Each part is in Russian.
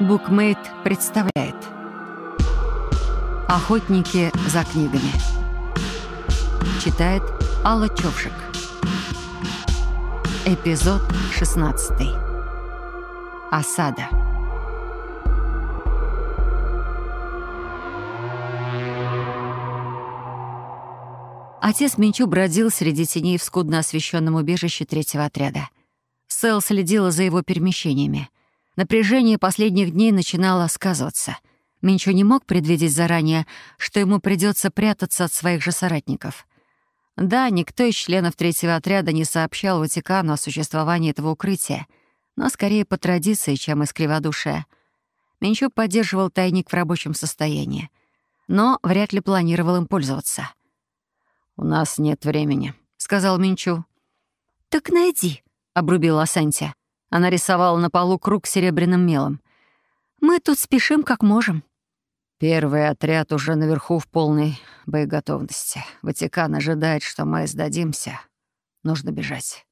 Букмейт представляет. Охотники за книгами. Читает Алла Човшик Эпизод 16 Осада. Отец Минчу бродил среди теней в скудно освещенном убежище третьего отряда. Сэл следила за его перемещениями. Напряжение последних дней начинало сказываться. Минчу не мог предвидеть заранее, что ему придется прятаться от своих же соратников. Да, никто из членов третьего отряда не сообщал Ватикану о существовании этого укрытия, но скорее по традиции, чем из криводушия. Минчу поддерживал тайник в рабочем состоянии, но вряд ли планировал им пользоваться — «У нас нет времени», — сказал Минчу. «Так найди», — обрубила Асантия. Она рисовала на полу круг серебряным мелом. «Мы тут спешим, как можем». Первый отряд уже наверху в полной боеготовности. Ватикан ожидает, что мы сдадимся. Нужно бежать.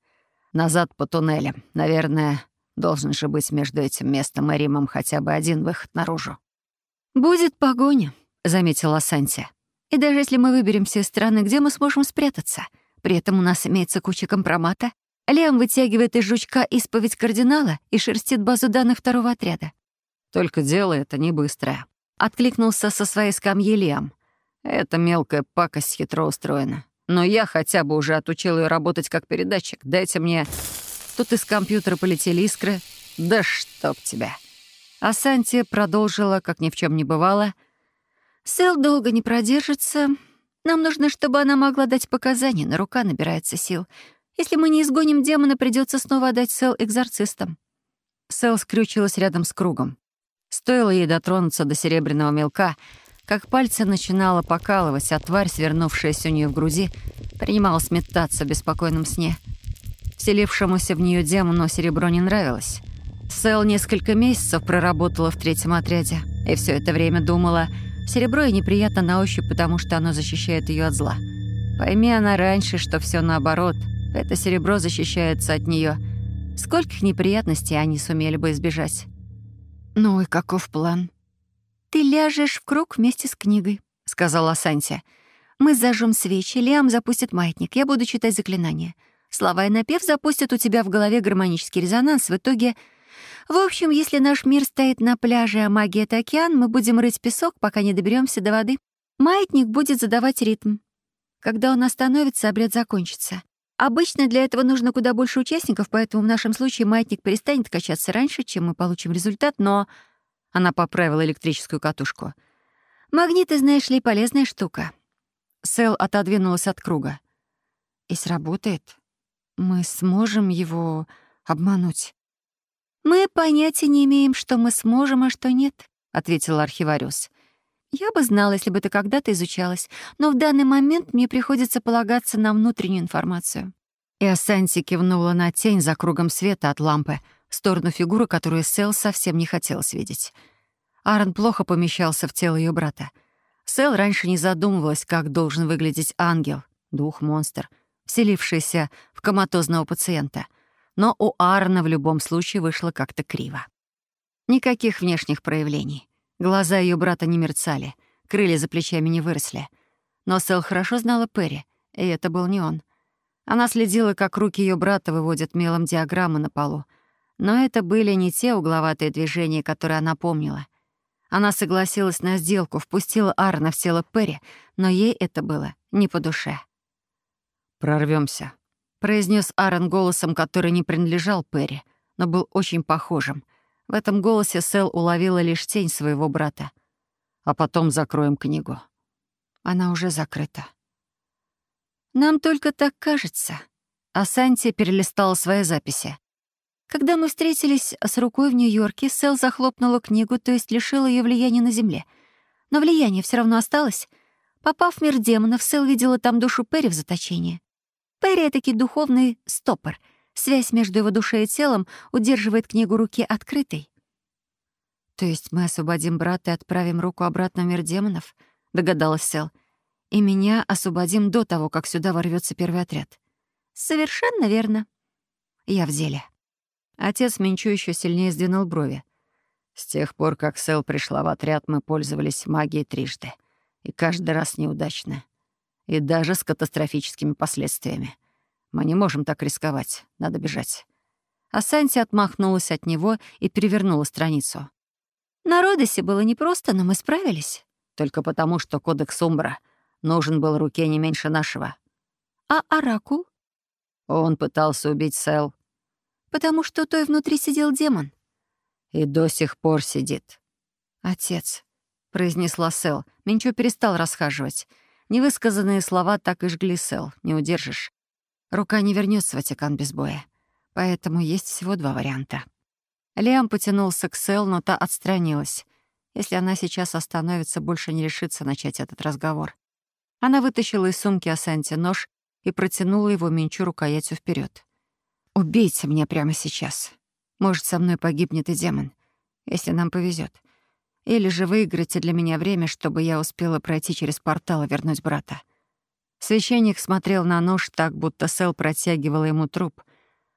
Назад по туннелям. Наверное, должен же быть между этим местом и Римом хотя бы один выход наружу. «Будет погоня», — заметила Санти. И даже если мы выберемся из страны, где мы сможем спрятаться? При этом у нас имеется куча компромата. Лиам вытягивает из жучка исповедь кардинала и шерстит базу данных второго отряда. «Только дело это не быстрое», — откликнулся со своей скамьи Лиам. «Эта мелкая пакость хитро устроена. Но я хотя бы уже отучил ее работать как передатчик. Дайте мне...» Тут из компьютера полетели искры. «Да чтоб тебя!» А Санти продолжила, как ни в чем не бывало — Сэл долго не продержится. Нам нужно, чтобы она могла дать показания, на рука набирается сил. Если мы не изгоним демона, придется снова отдать Сэл экзорцистам». Сэл скрючилась рядом с кругом. Стоило ей дотронуться до серебряного мелка, как пальцы начинало покалывать, а тварь, свернувшаяся у нее в груди, принимала сметаться в беспокойном сне. Вселившемуся в нее демону серебро не нравилось. Сэл несколько месяцев проработала в третьем отряде, и все это время думала — Серебро ей неприятно на ощупь, потому что оно защищает ее от зла. Пойми она раньше, что все наоборот. Это серебро защищается от нее. Скольких неприятностей они сумели бы избежать. «Ну и каков план?» «Ты ляжешь в круг вместе с книгой», — сказала Сантия. «Мы зажжем свечи, Лиам запустит маятник, я буду читать заклинания. Слова и напев запустят у тебя в голове гармонический резонанс. В итоге в общем, если наш мир стоит на пляже, а магия — это океан, мы будем рыть песок, пока не доберемся до воды. Маятник будет задавать ритм. Когда он остановится, обряд закончится. Обычно для этого нужно куда больше участников, поэтому в нашем случае маятник перестанет качаться раньше, чем мы получим результат, но... Она поправила электрическую катушку. Магниты, знаешь ли, полезная штука. Сэл отодвинулась от круга. И сработает. Мы сможем его обмануть. «Мы понятия не имеем, что мы сможем, а что нет», — ответил архивариус. «Я бы знала, если бы это когда-то изучалось, но в данный момент мне приходится полагаться на внутреннюю информацию». И Асанти кивнула на тень за кругом света от лампы, в сторону фигуры, которую Сэл совсем не хотелось видеть. Аарон плохо помещался в тело ее брата. Сэл раньше не задумывалась, как должен выглядеть ангел, дух-монстр, вселившийся в коматозного пациента — но у Арна в любом случае вышло как-то криво. Никаких внешних проявлений. Глаза ее брата не мерцали, крылья за плечами не выросли. Но Сэл хорошо знала Перри, и это был не он. Она следила, как руки ее брата выводят мелом диаграммы на полу. Но это были не те угловатые движения, которые она помнила. Она согласилась на сделку, впустила Арна в тело Перри, но ей это было не по душе. Прорвемся, произнес Аарон голосом, который не принадлежал Перри, но был очень похожим. В этом голосе Сэл уловила лишь тень своего брата. «А потом закроем книгу». Она уже закрыта. «Нам только так кажется». А Санти перелистала свои записи. Когда мы встретились с рукой в Нью-Йорке, Сэл захлопнула книгу, то есть лишила ее влияния на Земле. Но влияние все равно осталось. Попав в мир демонов, Сэл видела там душу Перри в заточении. Перри — таки духовный стопор. Связь между его душой и телом удерживает книгу руки открытой. «То есть мы освободим брата и отправим руку обратно в мир демонов?» — догадалась Сел. «И меня освободим до того, как сюда ворвется первый отряд». «Совершенно верно. Я в деле». Отец Минчу еще сильнее сдвинул брови. С тех пор, как Сэл пришла в отряд, мы пользовались магией трижды. И каждый раз неудачно. И даже с катастрофическими последствиями. Мы не можем так рисковать. Надо бежать. А Санти отмахнулась от него и перевернула страницу. «На Родосе было непросто, но мы справились». Только потому, что кодекс Умбра нужен был руке не меньше нашего. «А Оракул?» Он пытался убить Сэл. «Потому что той внутри сидел демон». «И до сих пор сидит». «Отец», — произнесла Сэл. Минчо перестал расхаживать. Невысказанные слова так и жгли Сэл. Не удержишь. Рука не вернется в Ватикан без боя. Поэтому есть всего два варианта. Лиам потянулся к Сэл, но та отстранилась. Если она сейчас остановится, больше не решится начать этот разговор. Она вытащила из сумки Асанти нож и протянула его Минчу рукоятью вперед. «Убейте меня прямо сейчас. Может, со мной погибнет и демон, если нам повезет. Или же выиграйте для меня время, чтобы я успела пройти через портал и вернуть брата». Священник смотрел на нож так, будто Сэл протягивала ему труп.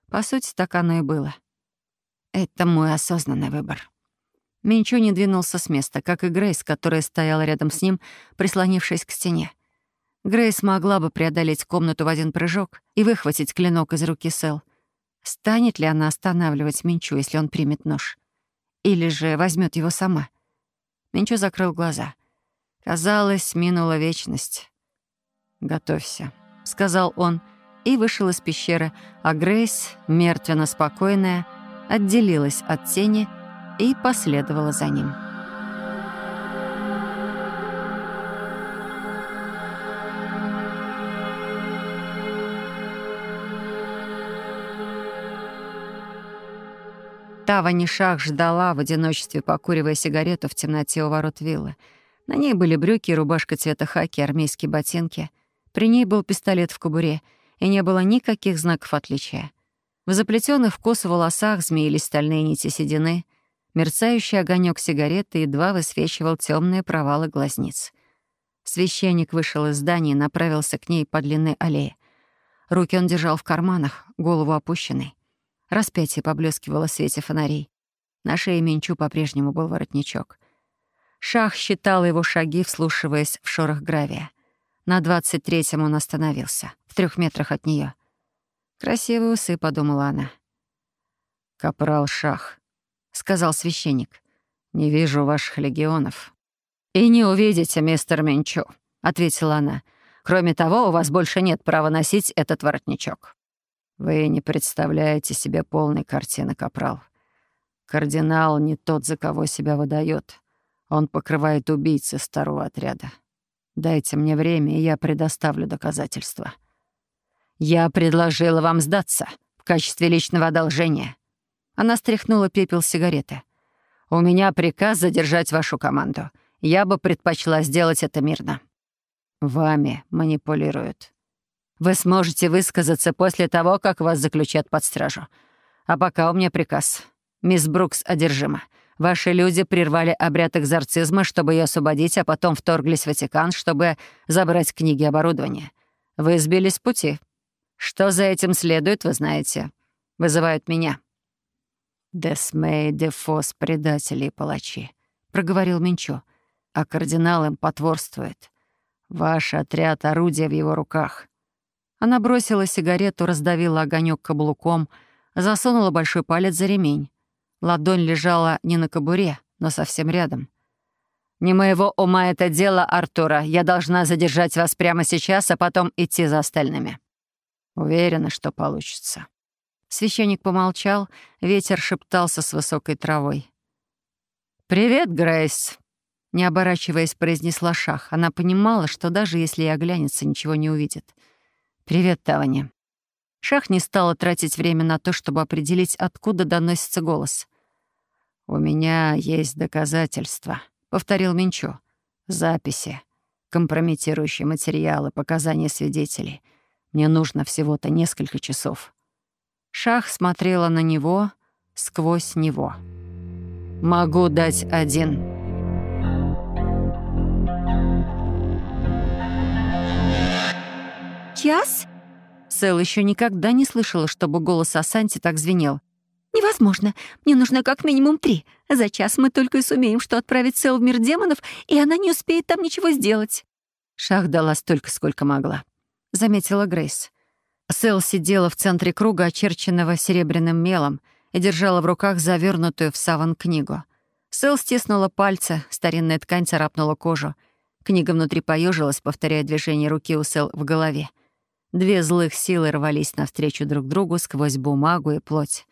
По сути, так оно и было. Это мой осознанный выбор. Минчу не двинулся с места, как и Грейс, которая стояла рядом с ним, прислонившись к стене. Грейс могла бы преодолеть комнату в один прыжок и выхватить клинок из руки Сэл. Станет ли она останавливать Минчу, если он примет нож? Или же возьмет его сама? Минчу закрыл глаза. Казалось, минула вечность. «Готовься», — сказал он, и вышел из пещеры, а Грейс, мертвенно спокойная, отделилась от тени и последовала за ним. Тава Шах ждала в одиночестве, покуривая сигарету в темноте у ворот виллы. На ней были брюки рубашка цвета хаки, армейские ботинки. При ней был пистолет в кобуре, и не было никаких знаков отличия. В заплетенных в косу волосах змеились стальные нити седины. Мерцающий огонек сигареты едва высвечивал темные провалы глазниц. Священник вышел из здания и направился к ней по длинной аллее. Руки он держал в карманах, голову опущенной. Распятие поблескивало в свете фонарей. На шее Минчу по-прежнему был воротничок. Шах считал его шаги, вслушиваясь в шорох гравия. На двадцать третьем он остановился, в трех метрах от нее. «Красивые усы», — подумала она. «Капрал Шах», — сказал священник. «Не вижу ваших легионов». «И не увидите, мистер Минчу», — ответила она. «Кроме того, у вас больше нет права носить этот воротничок». «Вы не представляете себе полной картины, Капрал. Кардинал не тот, за кого себя выдает. Он покрывает убийцы старого отряда. Дайте мне время, и я предоставлю доказательства». «Я предложила вам сдаться в качестве личного одолжения», она стряхнула пепел сигареты. «У меня приказ задержать вашу команду. Я бы предпочла сделать это мирно». «Вами манипулируют». «Вы сможете высказаться после того, как вас заключат под стражу. А пока у меня приказ. Мисс Брукс одержима. Ваши люди прервали обряд экзорцизма, чтобы ее освободить, а потом вторглись в Ватикан, чтобы забрать книги и оборудование. Вы сбились с пути. Что за этим следует, вы знаете. Вызывают меня». «Десмей, Дефос, предатели и палачи», — проговорил Минчо. «А кардинал им потворствует. Ваш отряд — орудие в его руках». Она бросила сигарету, раздавила огонек каблуком, засунула большой палец за ремень. Ладонь лежала не на кобуре, но совсем рядом. «Не моего ума это дело, Артура. Я должна задержать вас прямо сейчас, а потом идти за остальными». «Уверена, что получится». Священник помолчал, ветер шептался с высокой травой. «Привет, Грейс!» Не оборачиваясь, произнесла Шах. Она понимала, что даже если и оглянется, ничего не увидит. «Привет, Тавани». Шах не стала тратить время на то, чтобы определить, откуда доносится голос. «У меня есть доказательства», — повторил Минчо. «Записи, компрометирующие материалы, показания свидетелей. Мне нужно всего-то несколько часов». Шах смотрела на него сквозь него. «Могу дать один». «Час?» Сэл еще никогда не слышала, чтобы голос Асанти так звенел. «Не невозможно. Мне нужно как минимум три. За час мы только и сумеем, что отправить Сэл в мир демонов, и она не успеет там ничего сделать». Шах дала столько, сколько могла, — заметила Грейс. Сэл сидела в центре круга, очерченного серебряным мелом, и держала в руках завернутую в саван книгу. Сэл стиснула пальцы, старинная ткань царапнула кожу. Книга внутри поежилась, повторяя движение руки у Сэл в голове. Две злых силы рвались навстречу друг другу сквозь бумагу и плоть.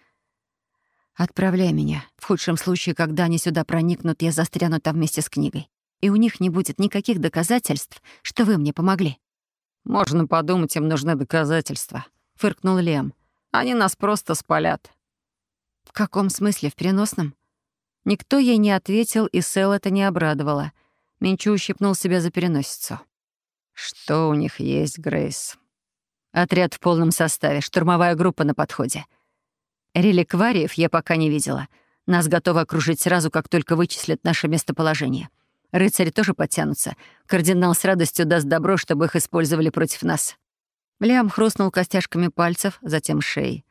«Отправляй меня. В худшем случае, когда они сюда проникнут, я застряну там вместе с книгой. И у них не будет никаких доказательств, что вы мне помогли». «Можно подумать, им нужны доказательства», — фыркнул Лем. «Они нас просто спалят». «В каком смысле? В переносном?» Никто ей не ответил, и Сэл это не обрадовало. Минчу ущипнул себя за переносицу. «Что у них есть, Грейс?» «Отряд в полном составе, штурмовая группа на подходе. Реликвариев я пока не видела. Нас готовы окружить сразу, как только вычислят наше местоположение. Рыцари тоже подтянутся. Кардинал с радостью даст добро, чтобы их использовали против нас». Лиам хрустнул костяшками пальцев, затем шеей.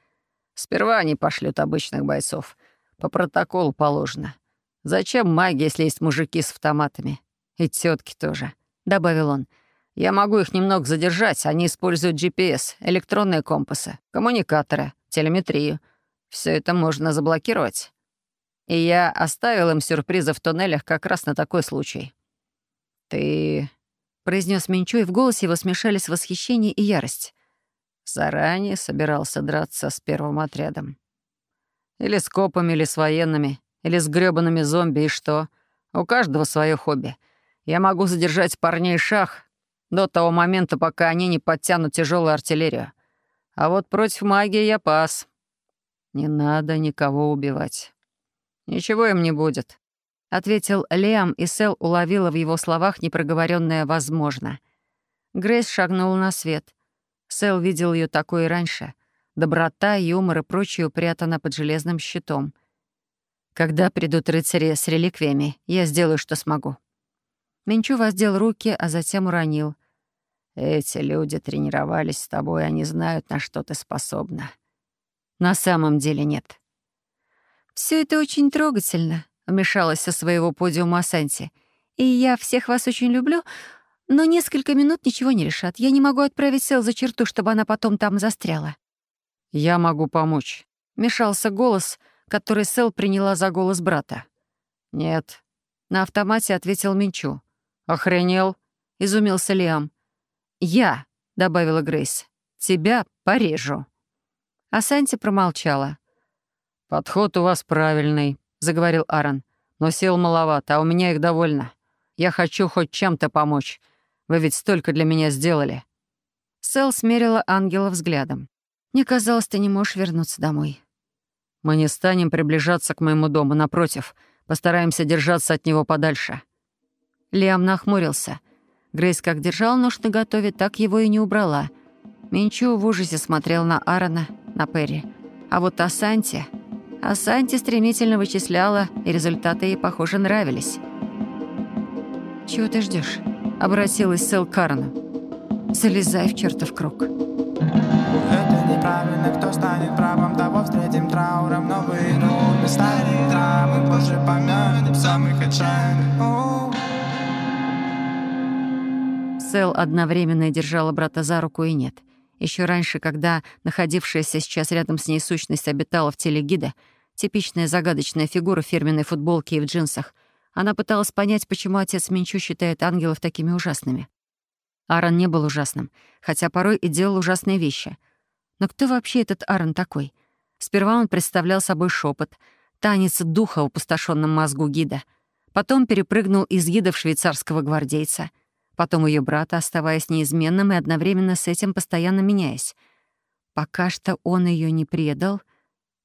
«Сперва они пошлют обычных бойцов. По протоколу положено. Зачем маги, если есть мужики с автоматами? И тетки тоже», — добавил он. «Я могу их немного задержать. Они используют GPS, электронные компасы, коммуникаторы, телеметрию. Все это можно заблокировать. И я оставил им сюрпризы в туннелях как раз на такой случай. «Ты...» — произнес Минчу, и в голосе его смешались восхищение и ярость. «Заранее собирался драться с первым отрядом. Или с копами, или с военными, или с грёбаными зомби, и что? У каждого свое хобби. Я могу задержать парней шах до того момента, пока они не подтянут тяжелую артиллерию. А вот против магии я пас. Не надо никого убивать. «Ничего им не будет», — ответил Лиам, и Сэл уловила в его словах непроговоренное «возможно». Грейс шагнула на свет. Сэл видел ее такой и раньше. Доброта, юмор и прочее упрятано под железным щитом. «Когда придут рыцари с реликвиями, я сделаю, что смогу». Менчу воздел руки, а затем уронил. «Эти люди тренировались с тобой, они знают, на что ты способна». «На самом деле нет». Все это очень трогательно», — вмешалась со своего подиума Асанти. «И я всех вас очень люблю, но несколько минут ничего не решат. Я не могу отправить Сел за черту, чтобы она потом там застряла». «Я могу помочь», — мешался голос, который Сел приняла за голос брата. «Нет», — на автомате ответил Минчу. «Охренел?» — изумился Лиам. «Я», — добавила Грейс, — «тебя порежу». Асанти промолчала. «Подход у вас правильный», — заговорил Аарон. «Но сил маловато, а у меня их довольно. Я хочу хоть чем-то помочь. Вы ведь столько для меня сделали». Сэл смерила ангела взглядом. «Мне казалось, ты не можешь вернуться домой». «Мы не станем приближаться к моему дому, напротив. Постараемся держаться от него подальше». Лиам нахмурился. Грейс как держал нож наготове, так его и не убрала. Минчу в ужасе смотрел на Аарона, на Перри. А вот Асанти... А Санти стремительно вычисляла, и результаты ей, похоже, нравились. «Чего ты ждешь? обратилась Сэл к Карну. «Залезай в чертов круг». Это неправильно, кто станет правым, того встретим трауром Новые новые старые драмы, позже помянем самых отчаянных Сэл одновременно держала брата за руку и нет — еще раньше, когда находившаяся сейчас рядом с ней сущность обитала в теле гида, типичная загадочная фигура в фирменной футболке и в джинсах, она пыталась понять, почему отец Минчу считает ангелов такими ужасными. Аарон не был ужасным, хотя порой и делал ужасные вещи. Но кто вообще этот Аарон такой? Сперва он представлял собой шепот, танец духа в опустошенном мозгу гида. Потом перепрыгнул из гида в швейцарского гвардейца — потом ее брата, оставаясь неизменным и одновременно с этим постоянно меняясь. Пока что он ее не предал,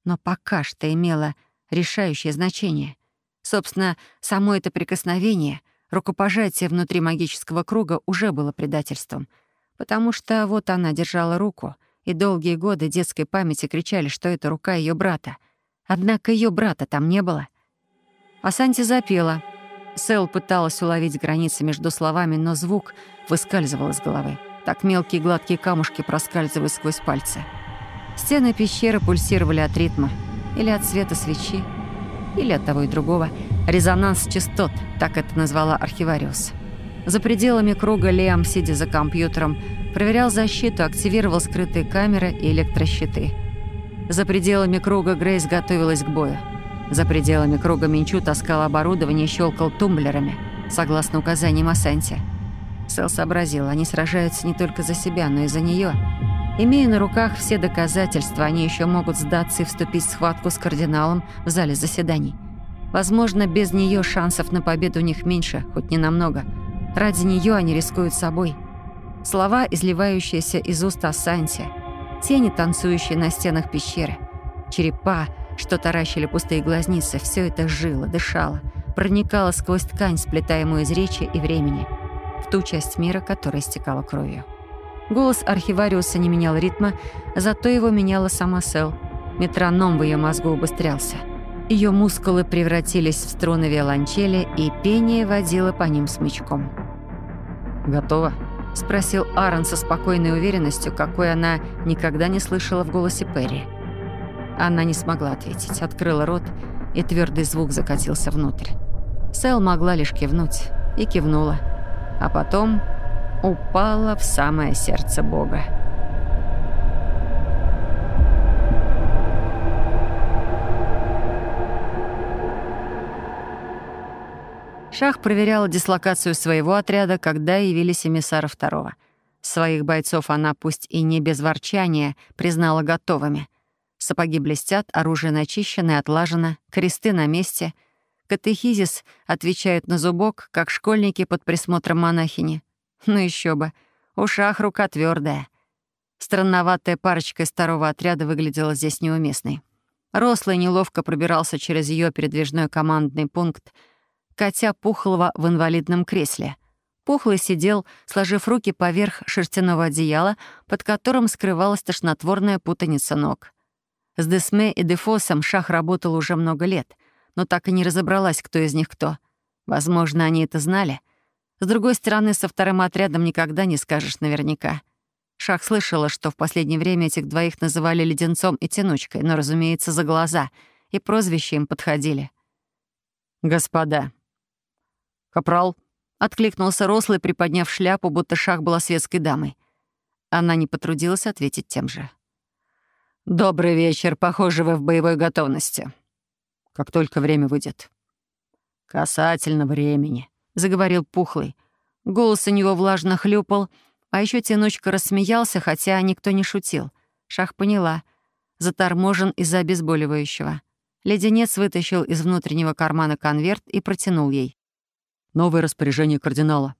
но пока что имело решающее значение. Собственно, само это прикосновение, рукопожатие внутри магического круга уже было предательством, потому что вот она держала руку, и долгие годы детской памяти кричали, что это рука ее брата. Однако ее брата там не было. А Санти запела — Сэл пыталась уловить границы между словами, но звук выскальзывал из головы. Так мелкие гладкие камушки проскальзывают сквозь пальцы. Стены пещеры пульсировали от ритма. или от света свечи, или от того и другого. Резонанс частот, так это назвала архивариус. За пределами круга Лиам, сидя за компьютером, проверял защиту, активировал скрытые камеры и электрощиты. За пределами круга Грейс готовилась к бою. За пределами круга Минчу таскал оборудование и щелкал тумблерами, согласно указаниям Асанти. Сэл сообразил, они сражаются не только за себя, но и за нее. Имея на руках все доказательства, они еще могут сдаться и вступить в схватку с кардиналом в зале заседаний. Возможно, без нее шансов на победу у них меньше, хоть не намного. Ради нее они рискуют собой. Слова, изливающиеся из уст Асанти, тени, танцующие на стенах пещеры, черепа, что таращили пустые глазницы, все это жило, дышало, проникало сквозь ткань, сплетаемую из речи и времени, в ту часть мира, которая стекала кровью. Голос архивариуса не менял ритма, зато его меняла сама Сел. Метроном в ее мозгу убыстрялся. Ее мускулы превратились в струны виолончели, и пение водило по ним смычком. «Готово?» — спросил Аарон со спокойной уверенностью, какой она никогда не слышала в голосе Перри. Она не смогла ответить, открыла рот, и твердый звук закатился внутрь. Сэл могла лишь кивнуть, и кивнула. А потом упала в самое сердце Бога. Шах проверяла дислокацию своего отряда, когда явились эмиссары второго. Своих бойцов она, пусть и не без ворчания, признала готовыми. Сапоги блестят, оружие начищено и отлажено, кресты на месте. Катехизис отвечает на зубок, как школьники под присмотром монахини. Ну еще бы. У шах рука твердая. Странноватая парочка из второго отряда выглядела здесь неуместной. Рослый неловко пробирался через ее передвижной командный пункт, катя Пухлого в инвалидном кресле. Пухлый сидел, сложив руки поверх шерстяного одеяла, под которым скрывалась тошнотворная путаница ног. С Десме и Дефосом Шах работал уже много лет, но так и не разобралась, кто из них кто. Возможно, они это знали — с другой стороны, со вторым отрядом никогда не скажешь наверняка. Шах слышала, что в последнее время этих двоих называли Леденцом и Тянучкой, но, разумеется, за глаза, и прозвища им подходили. «Господа». «Капрал», — откликнулся рослый, приподняв шляпу, будто Шах была светской дамой. Она не потрудилась ответить тем же. «Добрый вечер. Похоже, вы в боевой готовности. Как только время выйдет». «Касательно времени», заговорил Пухлый. Голос у него влажно хлюпал, а еще Тянучка рассмеялся, хотя никто не шутил. Шах поняла. Заторможен из-за обезболивающего. Леденец вытащил из внутреннего кармана конверт и протянул ей. «Новое распоряжение кардинала».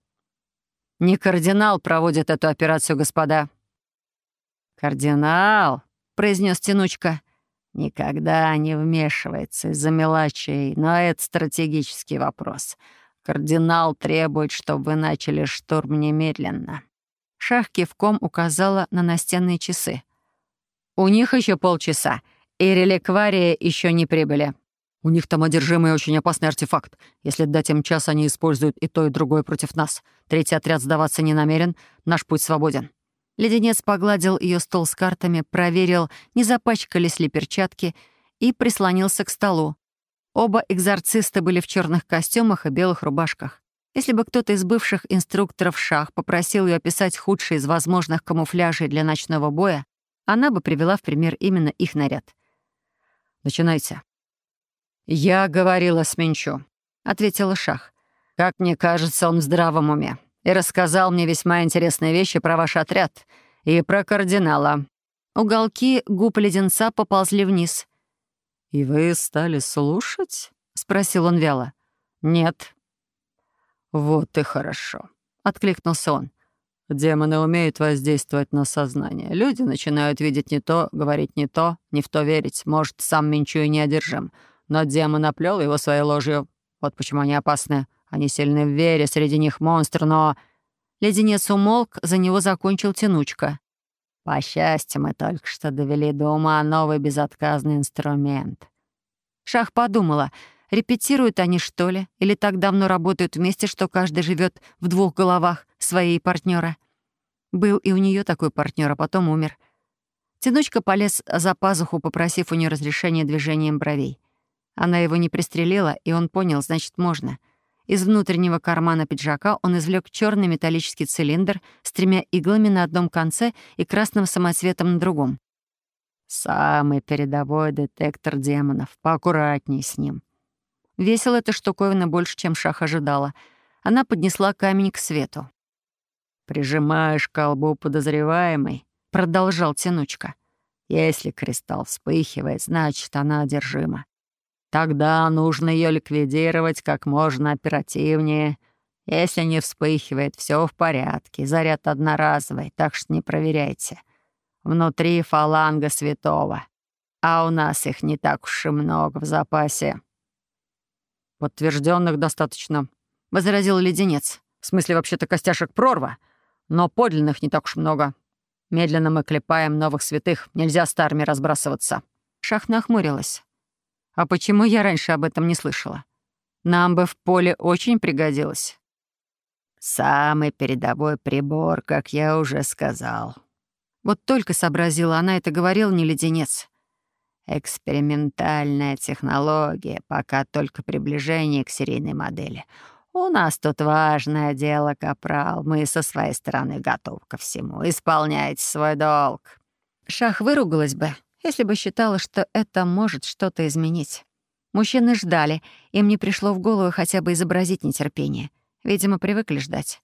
«Не кардинал проводит эту операцию, господа». «Кардинал», — произнес Тянучка, — «никогда не вмешивается из-за мелочей, но это стратегический вопрос. Кардинал требует, чтобы вы начали штурм немедленно». Шах кивком указала на настенные часы. «У них еще полчаса, и реликварии еще не прибыли». «У них там одержимый очень опасный артефакт. Если дать им час, они используют и то, и другое против нас. Третий отряд сдаваться не намерен. Наш путь свободен». Леденец погладил ее стол с картами, проверил, не запачкались ли перчатки, и прислонился к столу. Оба экзорциста были в черных костюмах и белых рубашках. Если бы кто-то из бывших инструкторов шах попросил ее описать худший из возможных камуфляжей для ночного боя, она бы привела в пример именно их наряд. «Начинайте». «Я говорила с Минчу», — ответила Шах. «Как мне кажется, он в здравом уме. И рассказал мне весьма интересные вещи про ваш отряд и про кардинала». Уголки губ леденца поползли вниз — «И вы стали слушать?» — спросил он вяло. «Нет». «Вот и хорошо», — откликнулся он. «Демоны умеют воздействовать на сознание. Люди начинают видеть не то, говорить не то, не в то верить. Может, сам Минчу и неодержим. Но демон оплел его своей ложью. Вот почему они опасны. Они сильны в вере, среди них монстр, но...» Леденец умолк, за него закончил тянучка. По счастью, мы только что довели до ума новый безотказный инструмент. Шах подумала, репетируют они, что ли, или так давно работают вместе, что каждый живет в двух головах своей партнера. Был и у нее такой партнер, а потом умер. Тянучка полез за пазуху, попросив у нее разрешения движением бровей. Она его не пристрелила, и он понял, значит, можно. Из внутреннего кармана пиджака он извлек черный металлический цилиндр с тремя иглами на одном конце и красным самоцветом на другом. «Самый передовой детектор демонов. Поаккуратней с ним». Весила эта штуковина больше, чем Шах ожидала. Она поднесла камень к свету. «Прижимаешь колбу подозреваемой», — продолжал Тянучка. «Если кристалл вспыхивает, значит, она одержима. Тогда нужно ее ликвидировать как можно оперативнее. Если не вспыхивает, все в порядке. Заряд одноразовый, так что не проверяйте. Внутри фаланга святого. А у нас их не так уж и много в запасе. Подтвержденных достаточно, возразил леденец. В смысле, вообще-то костяшек прорва, но подлинных не так уж много. Медленно мы клепаем новых святых, нельзя старыми разбрасываться. Шах нахмурилась. А почему я раньше об этом не слышала? Нам бы в поле очень пригодилось. Самый передовой прибор, как я уже сказал. Вот только сообразила, она это говорила не леденец. Экспериментальная технология, пока только приближение к серийной модели. У нас тут важное дело, капрал. Мы со своей стороны готовы ко всему. Исполняйте свой долг. Шах выругалась бы, если бы считала, что это может что-то изменить. Мужчины ждали, им не пришло в голову хотя бы изобразить нетерпение. Видимо, привыкли ждать.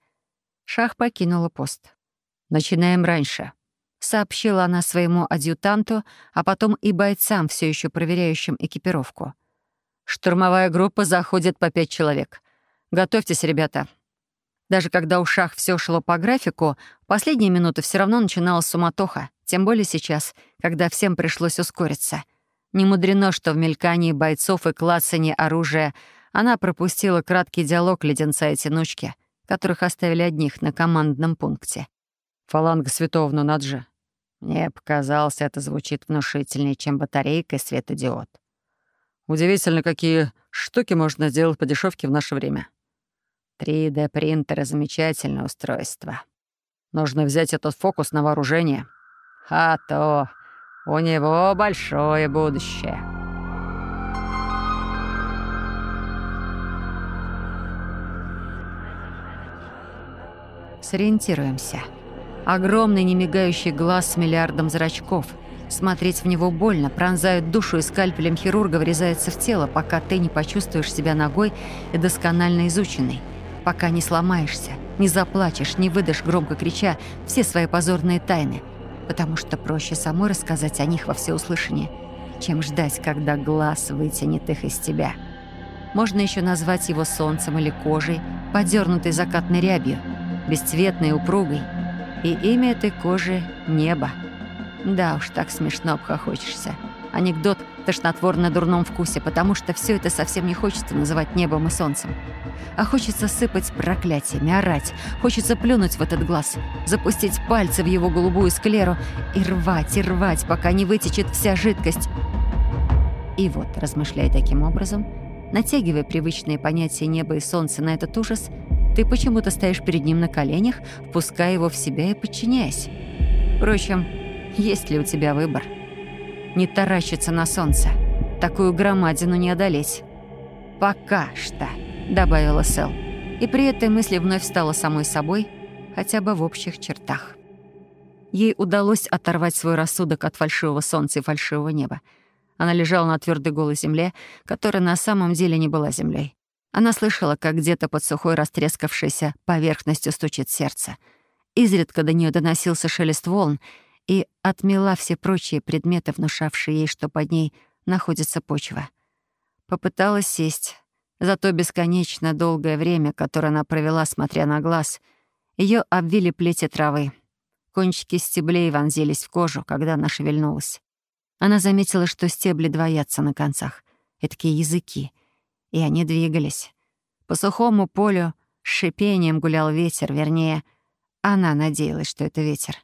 Шах покинула пост. «Начинаем раньше», — сообщила она своему адъютанту, а потом и бойцам, все еще проверяющим экипировку. «Штурмовая группа заходит по пять человек. Готовьтесь, ребята». Даже когда у Шах все шло по графику, в последние минуты все равно начиналась суматоха. Тем более сейчас, когда всем пришлось ускориться. Не мудрено, что в мелькании бойцов и клацании оружия она пропустила краткий диалог леденца и тянучки, которых оставили одних на командном пункте. «Фаланга святого Нунадже». Мне показалось, это звучит внушительнее, чем батарейка и светодиод. Удивительно, какие штуки можно сделать по дешевке в наше время. 3D-принтеры — замечательное устройство. Нужно взять этот фокус на вооружение — а то у него большое будущее. Сориентируемся. Огромный немигающий глаз с миллиардом зрачков. Смотреть в него больно, пронзают душу и скальпелем хирурга врезается в тело, пока ты не почувствуешь себя ногой и досконально изученный. Пока не сломаешься, не заплачешь, не выдашь громко крича все свои позорные тайны — потому что проще самой рассказать о них во всеуслышание, чем ждать, когда глаз вытянет их из тебя. Можно еще назвать его солнцем или кожей, подернутой закатной рябью, бесцветной и упругой. И имя этой кожи — небо. Да уж, так смешно обхохочешься. Анекдот тошнотворно дурном вкусе, потому что все это совсем не хочется называть небом и солнцем. А хочется сыпать проклятиями, орать. Хочется плюнуть в этот глаз, запустить пальцы в его голубую склеру и рвать, и рвать, пока не вытечет вся жидкость. И вот, размышляя таким образом, натягивая привычные понятия неба и солнца на этот ужас, ты почему-то стоишь перед ним на коленях, впуская его в себя и подчиняясь. Впрочем, есть ли у тебя выбор? Не таращиться на солнце. Такую громадину не одолеть. «Пока что», — добавила Сэл. И при этой мысли вновь стала самой собой, хотя бы в общих чертах. Ей удалось оторвать свой рассудок от фальшивого солнца и фальшивого неба. Она лежала на твердой голой земле, которая на самом деле не была землей. Она слышала, как где-то под сухой растрескавшейся поверхностью стучит сердце. Изредка до нее доносился шелест волн, и отмела все прочие предметы, внушавшие ей, что под ней находится почва. Попыталась сесть. Зато бесконечно долгое время, которое она провела, смотря на глаз, ее обвили плети травы. Кончики стеблей вонзились в кожу, когда она шевельнулась. Она заметила, что стебли двоятся на концах. такие языки. И они двигались. По сухому полю с шипением гулял ветер, вернее, она надеялась, что это ветер.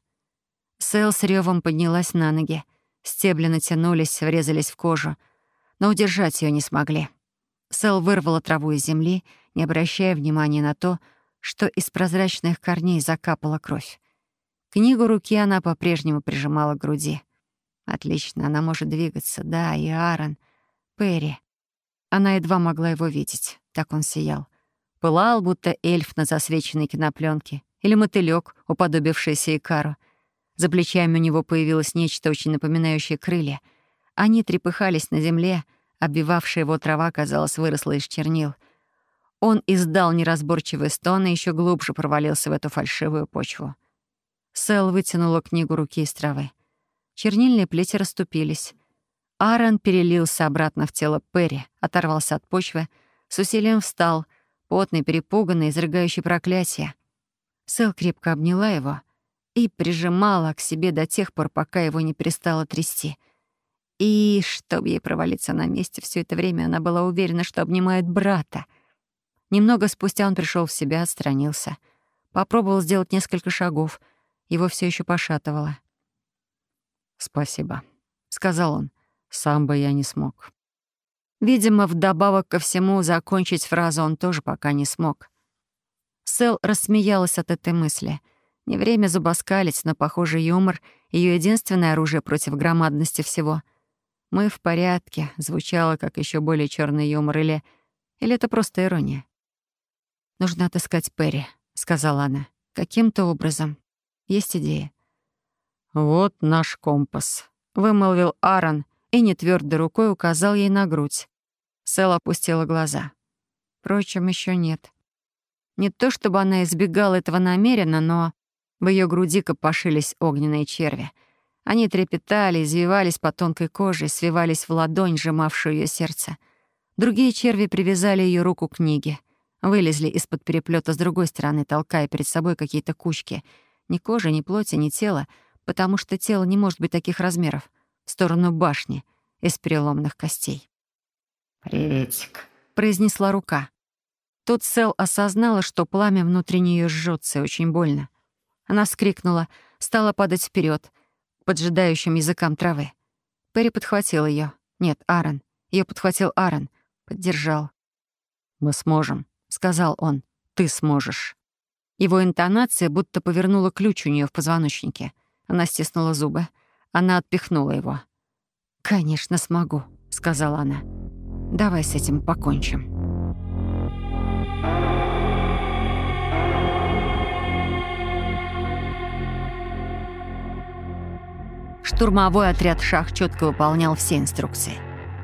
Сэл с ревом поднялась на ноги. Стебли натянулись, врезались в кожу, но удержать ее не смогли. Сэл вырвала траву из земли, не обращая внимания на то, что из прозрачных корней закапала кровь. Книгу руки она по-прежнему прижимала к груди. Отлично, она может двигаться, да, и Аарон. Перри. Она едва могла его видеть, так он сиял. Пылал, будто эльф на засвеченной кинопленке или мотылёк, уподобившийся Икару. За плечами у него появилось нечто очень напоминающее крылья. Они трепыхались на земле, обвивавшая его трава, казалось, выросла из чернил. Он издал неразборчивый стон и еще глубже провалился в эту фальшивую почву. Сэл вытянула книгу руки из травы. Чернильные плети расступились. Аарон перелился обратно в тело Перри, оторвался от почвы, с усилием встал, потный, перепуганный, изрыгающий проклятие. Сэл крепко обняла его и прижимала к себе до тех пор, пока его не перестало трясти. И, чтобы ей провалиться на месте, все это время она была уверена, что обнимает брата. Немного спустя он пришел в себя, отстранился. Попробовал сделать несколько шагов. Его все еще пошатывало. «Спасибо», — сказал он. «Сам бы я не смог». Видимо, вдобавок ко всему, закончить фразу он тоже пока не смог. Сэл рассмеялась от этой мысли. Не время зубоскалить, но, похоже, юмор — ее единственное оружие против громадности всего. «Мы в порядке» звучало как еще более черный юмор или... Или это просто ирония? «Нужно отыскать Перри», — сказала она. «Каким-то образом. Есть идея. «Вот наш компас», — вымолвил Аарон и нетвёрдой рукой указал ей на грудь. Сэл опустила глаза. Впрочем, еще нет. Не то чтобы она избегала этого намеренно, но в ее груди копошились огненные черви. Они трепетали, извивались по тонкой коже, свивались в ладонь, сжимавшую ее сердце. Другие черви привязали ее руку к книге, вылезли из-под переплета с другой стороны, толкая перед собой какие-то кучки. Ни кожи, ни плоти, ни тела — потому что тело не может быть таких размеров, в сторону башни из переломных костей. «Приветик», — произнесла рука. Тут Сэл осознала, что пламя внутри нее жжется и очень больно. Она вскрикнула, стала падать вперед, поджидающим языкам травы. Перри подхватил ее. Нет, Аарон. Ее подхватил Аарон. Поддержал. «Мы сможем», — сказал он. «Ты сможешь». Его интонация будто повернула ключ у нее в позвоночнике — она стиснула зубы. Она отпихнула его. «Конечно, смогу», — сказала она. «Давай с этим покончим». Штурмовой отряд «Шах» четко выполнял все инструкции.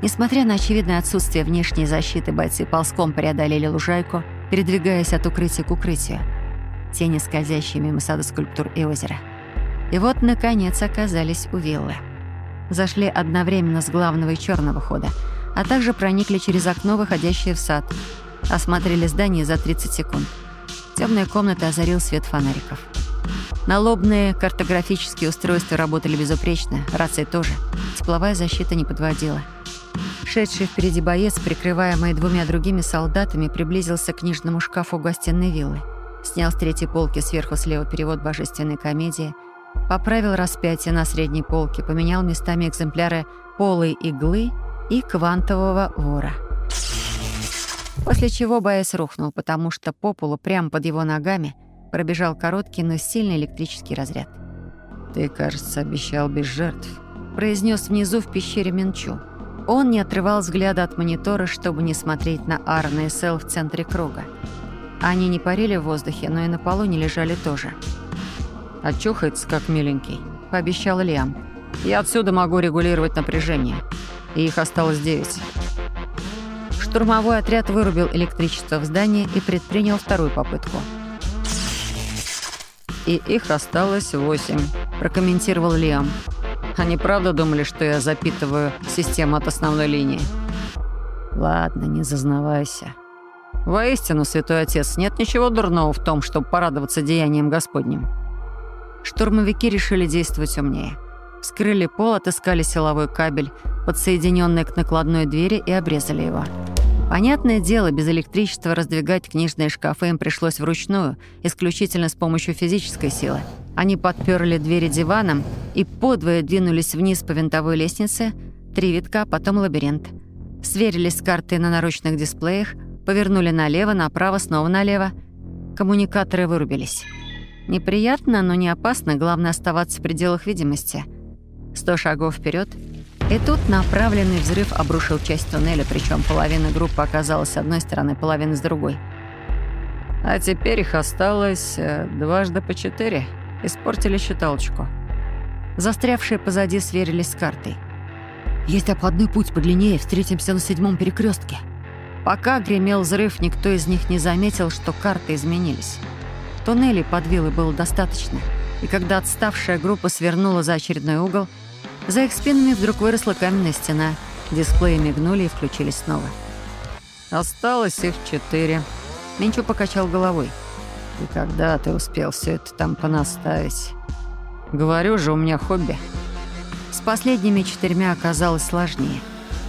Несмотря на очевидное отсутствие внешней защиты, бойцы ползком преодолели лужайку, передвигаясь от укрытия к укрытию. Тени, скользящие мимо сада скульптур и озера — и вот, наконец, оказались у виллы. Зашли одновременно с главного и черного хода, а также проникли через окно, выходящее в сад. Осмотрели здание за 30 секунд. Темная комната озарил свет фонариков. Налобные картографические устройства работали безупречно, рации тоже. Тепловая защита не подводила. Шедший впереди боец, прикрываемый двумя другими солдатами, приблизился к книжному шкафу гостиной виллы. Снял с третьей полки сверху слева перевод божественной комедии — Поправил распятие на средней полке, поменял местами экземпляры полой иглы и квантового вора. После чего Байес рухнул, потому что по полу прямо под его ногами пробежал короткий, но сильный электрический разряд. «Ты, кажется, обещал без жертв», — произнес внизу в пещере Минчу. Он не отрывал взгляда от монитора, чтобы не смотреть на Арна и Сел в центре круга. Они не парили в воздухе, но и на полу не лежали тоже. Очухается, как миленький», — пообещал Лиам. «Я отсюда могу регулировать напряжение. И их осталось девять». Штурмовой отряд вырубил электричество в здании и предпринял вторую попытку. «И их осталось восемь», — прокомментировал Лиам. «Они правда думали, что я запитываю систему от основной линии?» «Ладно, не зазнавайся. Воистину, святой отец, нет ничего дурного в том, чтобы порадоваться деянием Господним». Штурмовики решили действовать умнее. Вскрыли пол, отыскали силовой кабель, подсоединенный к накладной двери и обрезали его. Понятное дело, без электричества раздвигать книжные шкафы им пришлось вручную, исключительно с помощью физической силы. Они подперли двери диваном и подвое двинулись вниз по винтовой лестнице, три витка, потом лабиринт. Сверились с картой на наручных дисплеях, повернули налево, направо, снова налево. Коммуникаторы вырубились. Неприятно, но не опасно, главное оставаться в пределах видимости. Сто шагов вперед, и тут направленный взрыв обрушил часть туннеля, причем половина группы оказалась с одной стороны, половина с другой. А теперь их осталось э, дважды по четыре. Испортили считалочку. Застрявшие позади сверились с картой. «Есть обходной путь подлиннее, встретимся на седьмом перекрестке. Пока гремел взрыв, никто из них не заметил, что карты изменились. Туннелей под виллой было достаточно, и когда отставшая группа свернула за очередной угол, за их спинами вдруг выросла каменная стена, дисплеи мигнули и включились снова. Осталось их четыре. Минчу покачал головой. «И когда ты успел все это там понаставить?» «Говорю же, у меня хобби». С последними четырьмя оказалось сложнее.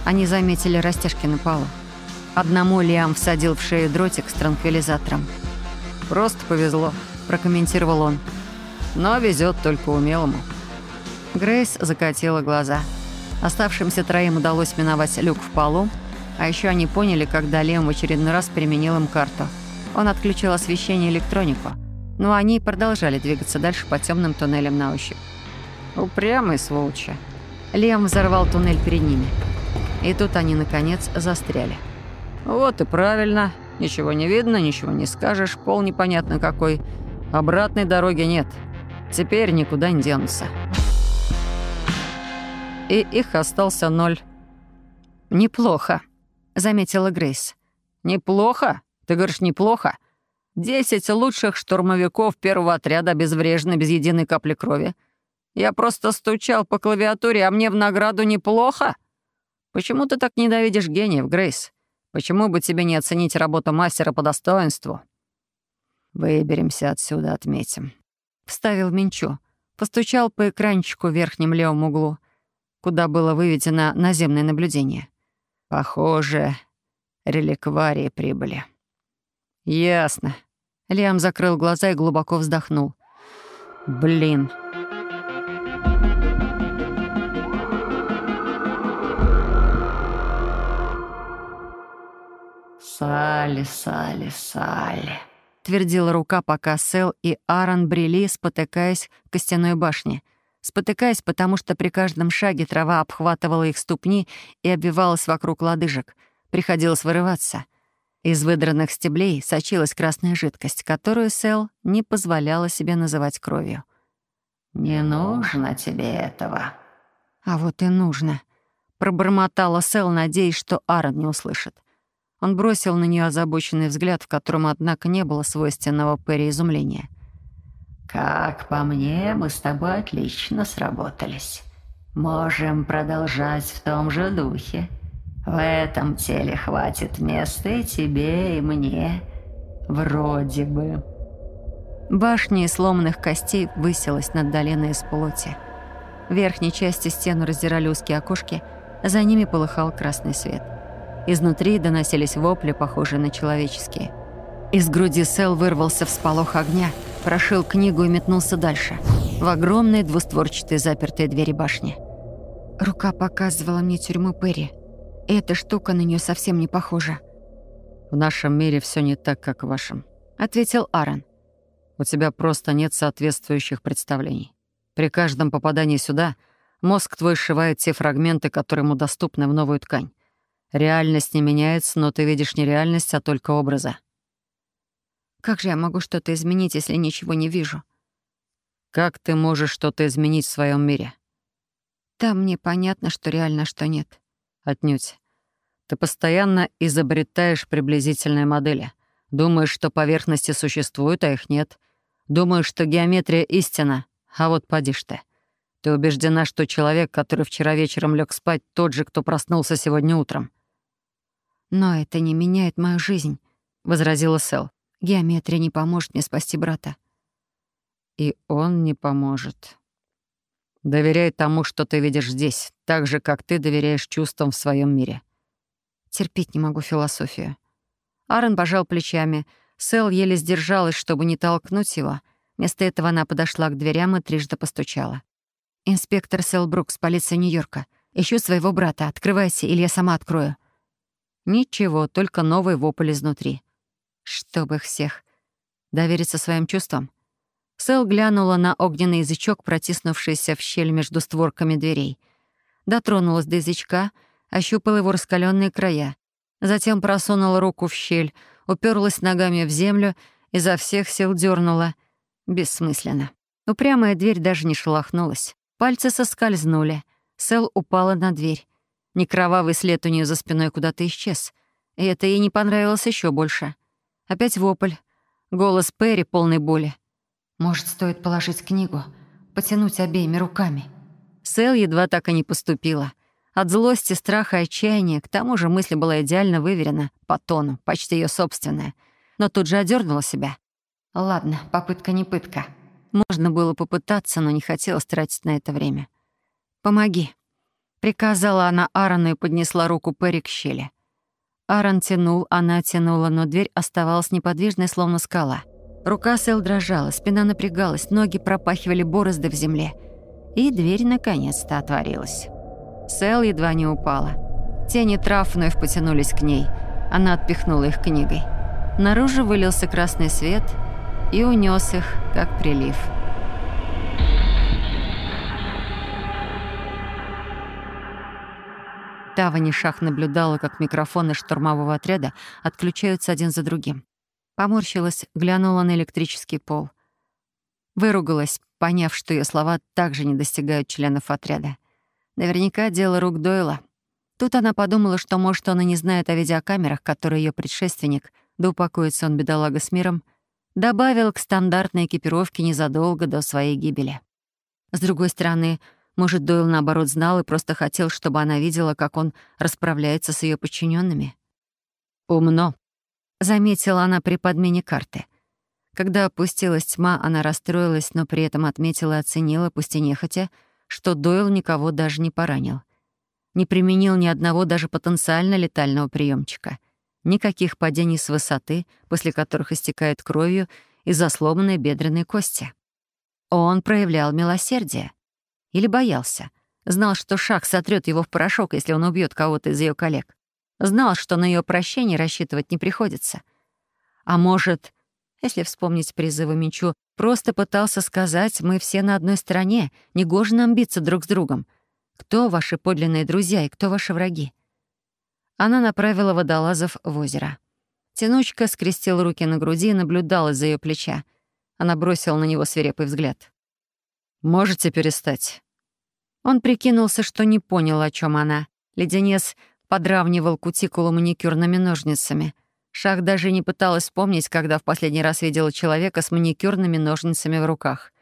Они заметили растяжки на полу. Одному Лиам всадил в шею дротик с транквилизатором. «Просто повезло», — прокомментировал он. «Но везет только умелому». Грейс закатила глаза. Оставшимся троим удалось миновать люк в полу, а еще они поняли, когда Лем в очередной раз применил им карту. Он отключил освещение и электронику, но они продолжали двигаться дальше по темным туннелям на ощупь. Упрямые сволочи. Лем взорвал туннель перед ними. И тут они, наконец, застряли. «Вот и правильно. Ничего не видно, ничего не скажешь, пол непонятно какой. Обратной дороги нет. Теперь никуда не денутся». И их остался ноль. «Неплохо», — заметила Грейс. «Неплохо? Ты говоришь, неплохо? Десять лучших штурмовиков первого отряда обезврежены без единой капли крови. Я просто стучал по клавиатуре, а мне в награду неплохо? Почему ты так ненавидишь гениев, Грейс?» Почему бы тебе не оценить работу мастера по достоинству?» «Выберемся отсюда, отметим», — вставил Минчо. Постучал по экранчику в верхнем левом углу, куда было выведено наземное наблюдение. «Похоже, реликварии прибыли». «Ясно». Лиам закрыл глаза и глубоко вздохнул. «Блин». «Салли, Салли, Салли», — твердила рука, пока Сэл и Аарон брели, спотыкаясь в костяной башне. Спотыкаясь, потому что при каждом шаге трава обхватывала их ступни и обвивалась вокруг лодыжек. Приходилось вырываться. Из выдранных стеблей сочилась красная жидкость, которую Сэл не позволяла себе называть кровью. «Не нужно тебе этого». «А вот и нужно», — пробормотала Сэл, надеясь, что Аарон не услышит. Он бросил на нее озабоченный взгляд, в котором, однако, не было свойственного Перри изумления. «Как по мне, мы с тобой отлично сработались. Можем продолжать в том же духе. В этом теле хватит места и тебе, и мне. Вроде бы». Башня из сломанных костей высилась над долиной из плоти. В верхней части стену раздирали узкие окошки, за ними полыхал красный свет — Изнутри доносились вопли, похожие на человеческие. Из груди Сэл вырвался всполох огня, прошил книгу и метнулся дальше, в огромные двустворчатые запертые двери башни. Рука показывала мне тюрьму Перри. И эта штука на нее совсем не похожа. «В нашем мире все не так, как в вашем», — ответил Аарон. «У тебя просто нет соответствующих представлений. При каждом попадании сюда мозг твой сшивает те фрагменты, которые ему доступны в новую ткань. Реальность не меняется, но ты видишь не реальность, а только образа. Как же я могу что-то изменить, если ничего не вижу? Как ты можешь что-то изменить в своем мире? Там мне понятно, что реально, что нет. Отнюдь. Ты постоянно изобретаешь приблизительные модели. Думаешь, что поверхности существуют, а их нет. Думаешь, что геометрия истина, а вот подишь ты. Ты убеждена, что человек, который вчера вечером лег спать, тот же, кто проснулся сегодня утром. «Но это не меняет мою жизнь», — возразила Сэл. «Геометрия не поможет мне спасти брата». «И он не поможет», Доверяй тому, что ты видишь здесь, так же, как ты доверяешь чувствам в своем мире. Терпеть не могу философию. Аарон пожал плечами. Сэл еле сдержалась, чтобы не толкнуть его. Вместо этого она подошла к дверям и трижды постучала. «Инспектор Сэл Брукс, полиция Нью-Йорка. Ищу своего брата. Открывайся, или я сама открою». Ничего, только новый вопль изнутри. Чтоб их всех. Довериться своим чувствам? Сэл глянула на огненный язычок, протиснувшийся в щель между створками дверей. Дотронулась до язычка, ощупала его раскаленные края. Затем просунула руку в щель, уперлась ногами в землю, изо всех сил дернула. Бессмысленно. Упрямая дверь даже не шелохнулась. Пальцы соскользнули. Сэл упала на дверь. Некровавый след у нее за спиной куда-то исчез. И это ей не понравилось еще больше. Опять вопль. Голос Перри полной боли. «Может, стоит положить книгу, потянуть обеими руками?» Сэл едва так и не поступила. От злости, страха и отчаяния, к тому же мысль была идеально выверена, по тону, почти ее собственная. Но тут же одернула себя. «Ладно, попытка не пытка». Можно было попытаться, но не хотелось тратить на это время. «Помоги», — приказала она Аарону и поднесла руку Перри к щели. Аарон тянул, она тянула, но дверь оставалась неподвижной, словно скала. Рука Сэл дрожала, спина напрягалась, ноги пропахивали борозды в земле. И дверь наконец-то отворилась. Сэл едва не упала. Тени трав вновь потянулись к ней. Она отпихнула их книгой. Наружу вылился красный свет и унес их, как прилив. Тавани Шах наблюдала, как микрофоны штурмового отряда отключаются один за другим. Поморщилась, глянула на электрический пол. Выругалась, поняв, что ее слова также не достигают членов отряда. Наверняка дело рук Дойла. Тут она подумала, что, может, он и не знает о видеокамерах, которые ее предшественник, да упокоится он, бедолага, с миром, добавил к стандартной экипировке незадолго до своей гибели. С другой стороны, может, Дойл, наоборот, знал и просто хотел, чтобы она видела, как он расправляется с ее подчиненными. «Умно», — заметила она при подмене карты. Когда опустилась тьма, она расстроилась, но при этом отметила и оценила, пусть и нехотя, что Дойл никого даже не поранил. Не применил ни одного даже потенциально летального приемчика. Никаких падений с высоты, после которых истекает кровью из-за сломанной бедренной кости. Он проявлял милосердие. Или боялся. Знал, что шаг сотрет его в порошок, если он убьет кого-то из ее коллег. Знал, что на ее прощение рассчитывать не приходится. А может, если вспомнить призывы Мичу, просто пытался сказать, мы все на одной стороне, негоже нам биться друг с другом. Кто ваши подлинные друзья и кто ваши враги? Она направила водолазов в озеро. Тянучка скрестил руки на груди и наблюдала за ее плеча. Она бросила на него свирепый взгляд. «Можете перестать?» Он прикинулся, что не понял, о чем она. Леденец подравнивал кутикулу маникюрными ножницами. Шах даже не пыталась вспомнить, когда в последний раз видела человека с маникюрными ножницами в руках.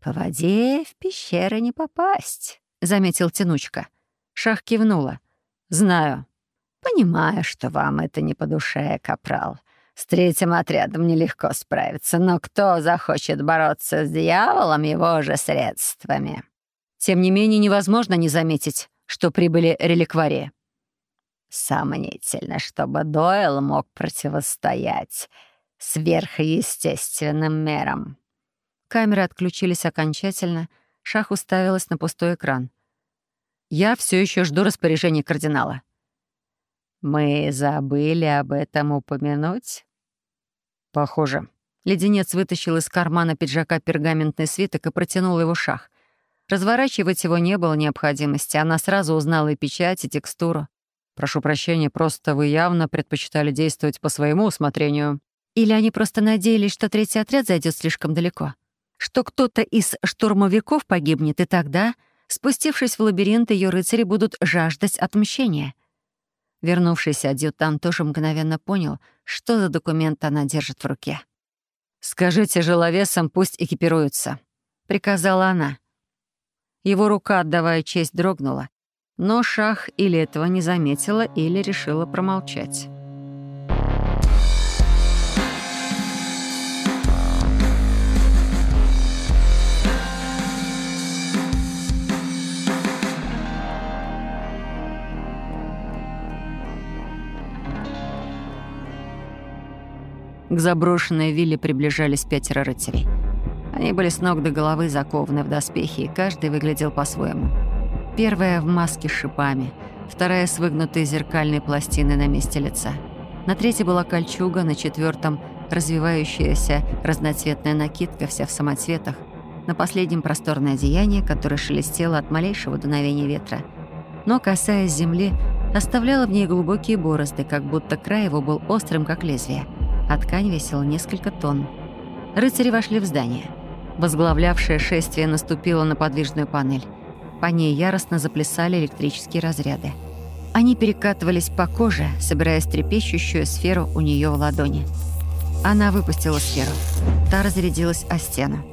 «По воде в пещеры не попасть», — заметил Тянучка. Шах кивнула. «Знаю». «Понимаю, что вам это не по душе, капрал. С третьим отрядом нелегко справиться, но кто захочет бороться с дьяволом его же средствами?» Тем не менее, невозможно не заметить, что прибыли реликварии. Сомнительно, чтобы Дойл мог противостоять сверхъестественным мерам. Камеры отключились окончательно. Шах уставилась на пустой экран. «Я все еще жду распоряжения кардинала». «Мы забыли об этом упомянуть?» «Похоже». Леденец вытащил из кармана пиджака пергаментный свиток и протянул его шах. Разворачивать его не было необходимости. Она сразу узнала и печать, и текстуру. «Прошу прощения, просто вы явно предпочитали действовать по своему усмотрению». Или они просто надеялись, что третий отряд зайдет слишком далеко? Что кто-то из штурмовиков погибнет, и тогда, спустившись в лабиринт, ее рыцари будут жаждать отмщения? Вернувшийся адъютант тоже мгновенно понял, что за документ она держит в руке. «Скажите желовесам, пусть экипируются», — приказала она. Его рука, отдавая честь, дрогнула. Но Шах или этого не заметила, или решила промолчать. К заброшенной вилле приближались пятеро рыцарей. Они были с ног до головы закованы в доспехи, и каждый выглядел по-своему. Первая в маске с шипами, вторая с выгнутой зеркальной пластиной на месте лица. На третьей была кольчуга, на четвертом развивающаяся разноцветная накидка вся в самоцветах, на последнем просторное одеяние, которое шелестело от малейшего дуновения ветра. Но, касаясь земли, оставляло в ней глубокие борозды, как будто край его был острым, как лезвие, а ткань весила несколько тонн. Рыцари вошли в здание. Возглавлявшее шествие наступило на подвижную панель. По ней яростно заплясали электрические разряды. Они перекатывались по коже, собираясь трепещущую сферу у нее в ладони. Она выпустила сферу. Та разрядилась о стену.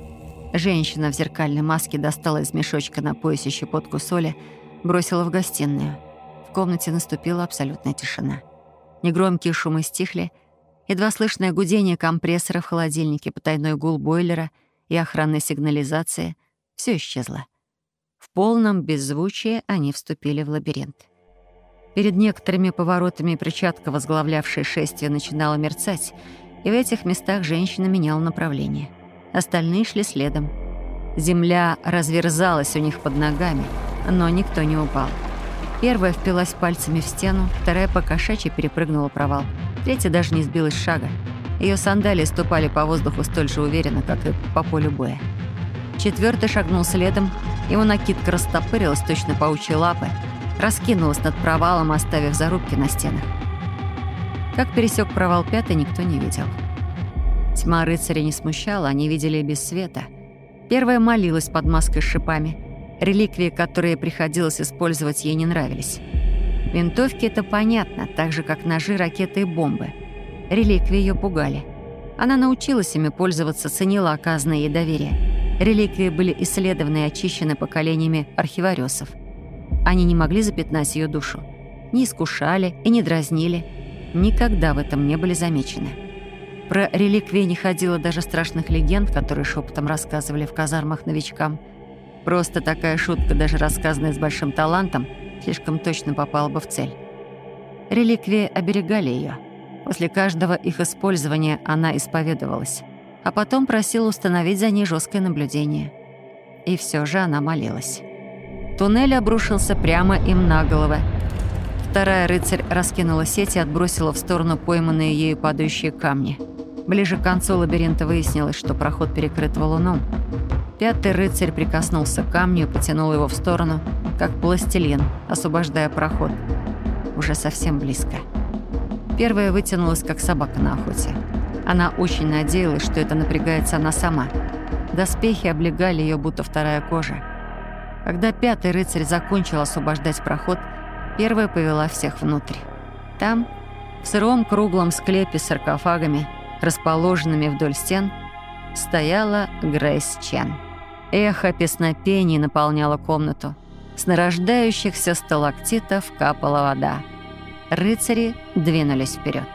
Женщина в зеркальной маске достала из мешочка на поясе щепотку соли, бросила в гостиную. В комнате наступила абсолютная тишина. Негромкие шумы стихли, едва слышное гудение компрессора в холодильнике, потайной гул бойлера и охранной сигнализации — все исчезло. В полном беззвучии они вступили в лабиринт. Перед некоторыми поворотами перчатка, возглавлявшая шествие, начинала мерцать, и в этих местах женщина меняла направление — Остальные шли следом. Земля разверзалась у них под ногами, но никто не упал. Первая впилась пальцами в стену, вторая по кошачьи перепрыгнула провал, третья даже не сбилась с шага. Ее сандалии ступали по воздуху столь же уверенно, как и по полю боя. Четвертый шагнул следом, его накидка растопырилась точно паучьи лапы, раскинулась над провалом, оставив зарубки на стенах. Как пересек провал пятый, никто не видел. Тьма рыцаря не смущала, они видели без света. Первая молилась под маской с шипами. Реликвии, которые приходилось использовать, ей не нравились. Винтовки — это понятно, так же, как ножи, ракеты и бомбы. Реликвии ее пугали. Она научилась ими пользоваться, ценила оказанное ей доверие. Реликвии были исследованы и очищены поколениями архивариусов. Они не могли запятнать ее душу. Не искушали и не дразнили. Никогда в этом не были замечены. Про реликвии не ходило даже страшных легенд, которые шепотом рассказывали в казармах новичкам. Просто такая шутка, даже рассказанная с большим талантом, слишком точно попала бы в цель. Реликвии оберегали ее. После каждого их использования она исповедовалась, а потом просила установить за ней жесткое наблюдение. И все же она молилась. Туннель обрушился прямо им на головы. Вторая рыцарь раскинула сеть и отбросила в сторону пойманные ею падающие камни — Ближе к концу лабиринта выяснилось, что проход перекрыт валуном. Пятый рыцарь прикоснулся к камню и потянул его в сторону, как пластилин, освобождая проход. Уже совсем близко. Первая вытянулась, как собака на охоте. Она очень надеялась, что это напрягается она сама. Доспехи облегали ее, будто вторая кожа. Когда пятый рыцарь закончил освобождать проход, первая повела всех внутрь. Там, в сыром круглом склепе с саркофагами, расположенными вдоль стен, стояла Грейс Чен. Эхо песнопений наполняло комнату. С нарождающихся сталактитов капала вода. Рыцари двинулись вперед.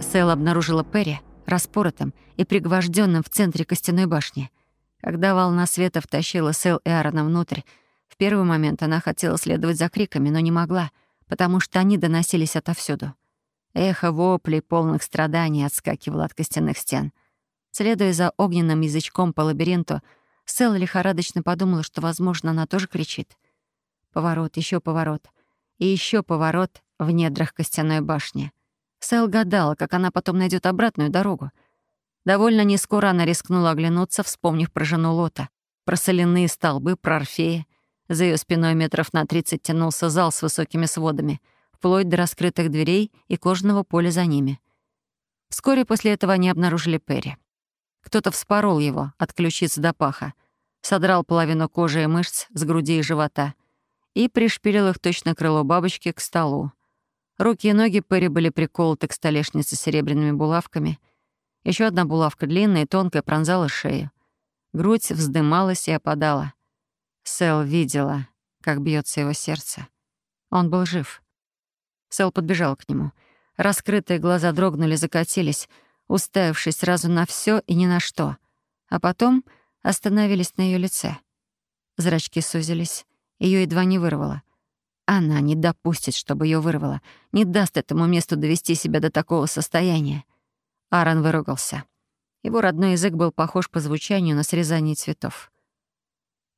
Сэл обнаружила Перри распоротым и пригвожденным в центре костяной башни — когда волна света втащила Сэл и Аарона внутрь, в первый момент она хотела следовать за криками, но не могла, потому что они доносились отовсюду. Эхо воплей, полных страданий, отскакивало от костяных стен. Следуя за огненным язычком по лабиринту, Сэл лихорадочно подумала, что, возможно, она тоже кричит. Поворот, еще поворот. И еще поворот в недрах костяной башни. Сэл гадала, как она потом найдет обратную дорогу — Довольно нескоро она рискнула оглянуться, вспомнив про жену Лота, про соляные столбы, про Орфея. За ее спиной метров на тридцать тянулся зал с высокими сводами, вплоть до раскрытых дверей и кожаного поля за ними. Вскоре после этого они обнаружили Перри. Кто-то вспорол его от ключиц до паха, содрал половину кожи и мышц с груди и живота и пришпилил их точно крыло бабочки к столу. Руки и ноги Перри были приколоты к столешнице серебряными булавками — еще одна булавка, длинная и тонкая, пронзала шею. Грудь вздымалась и опадала. Сэл видела, как бьется его сердце. Он был жив. Сэл подбежал к нему. Раскрытые глаза дрогнули, закатились, уставившись сразу на все и ни на что. А потом остановились на ее лице. Зрачки сузились. Ее едва не вырвало. Она не допустит, чтобы ее вырвало, не даст этому месту довести себя до такого состояния. Аарон выругался. Его родной язык был похож по звучанию на срезание цветов.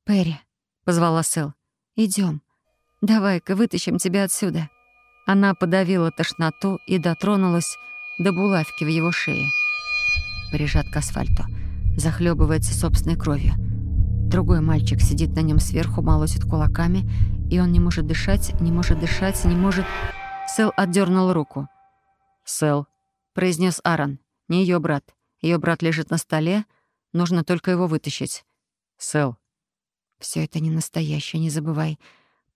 «Перри», — позвала Сэл. Идем. Давай-ка вытащим тебя отсюда». Она подавила тошноту и дотронулась до булавки в его шее. Прижат к асфальту. Захлебывается собственной кровью. Другой мальчик сидит на нем сверху, молотит кулаками, и он не может дышать, не может дышать, не может... Сэл отдернул руку. «Сэл», — произнес Аарон, — «не ее брат. Ее брат лежит на столе, нужно только его вытащить». «Сэл». Все это не настоящее, не забывай.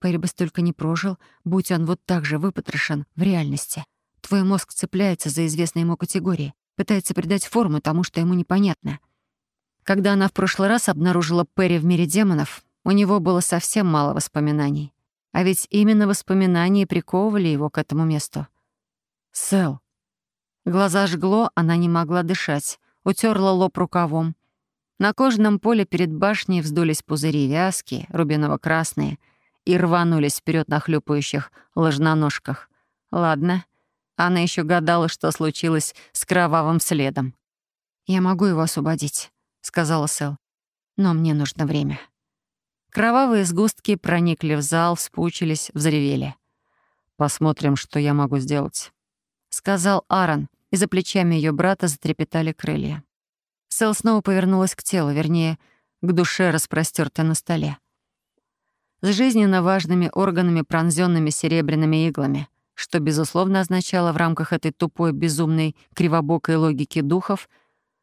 Перри бы столько не прожил, будь он вот так же выпотрошен в реальности. Твой мозг цепляется за известные ему категории, пытается придать форму тому, что ему непонятно. Когда она в прошлый раз обнаружила Перри в мире демонов, у него было совсем мало воспоминаний. А ведь именно воспоминания приковывали его к этому месту. Сэл. Глаза жгло, она не могла дышать, утерла лоб рукавом. На кожаном поле перед башней вздулись пузыри вязкие, рубиново-красные — и рванулись вперед на хлюпающих ложноножках. Ладно, она еще гадала, что случилось с кровавым следом. «Я могу его освободить», — сказала Сэл. «Но мне нужно время». Кровавые сгустки проникли в зал, вспучились, взревели. «Посмотрим, что я могу сделать», — сказал Аарон, и за плечами ее брата затрепетали крылья. Сэл снова повернулась к телу, вернее, к душе, распростертой на столе с жизненно важными органами, пронзенными серебряными иглами, что, безусловно, означало в рамках этой тупой, безумной, кривобокой логики духов,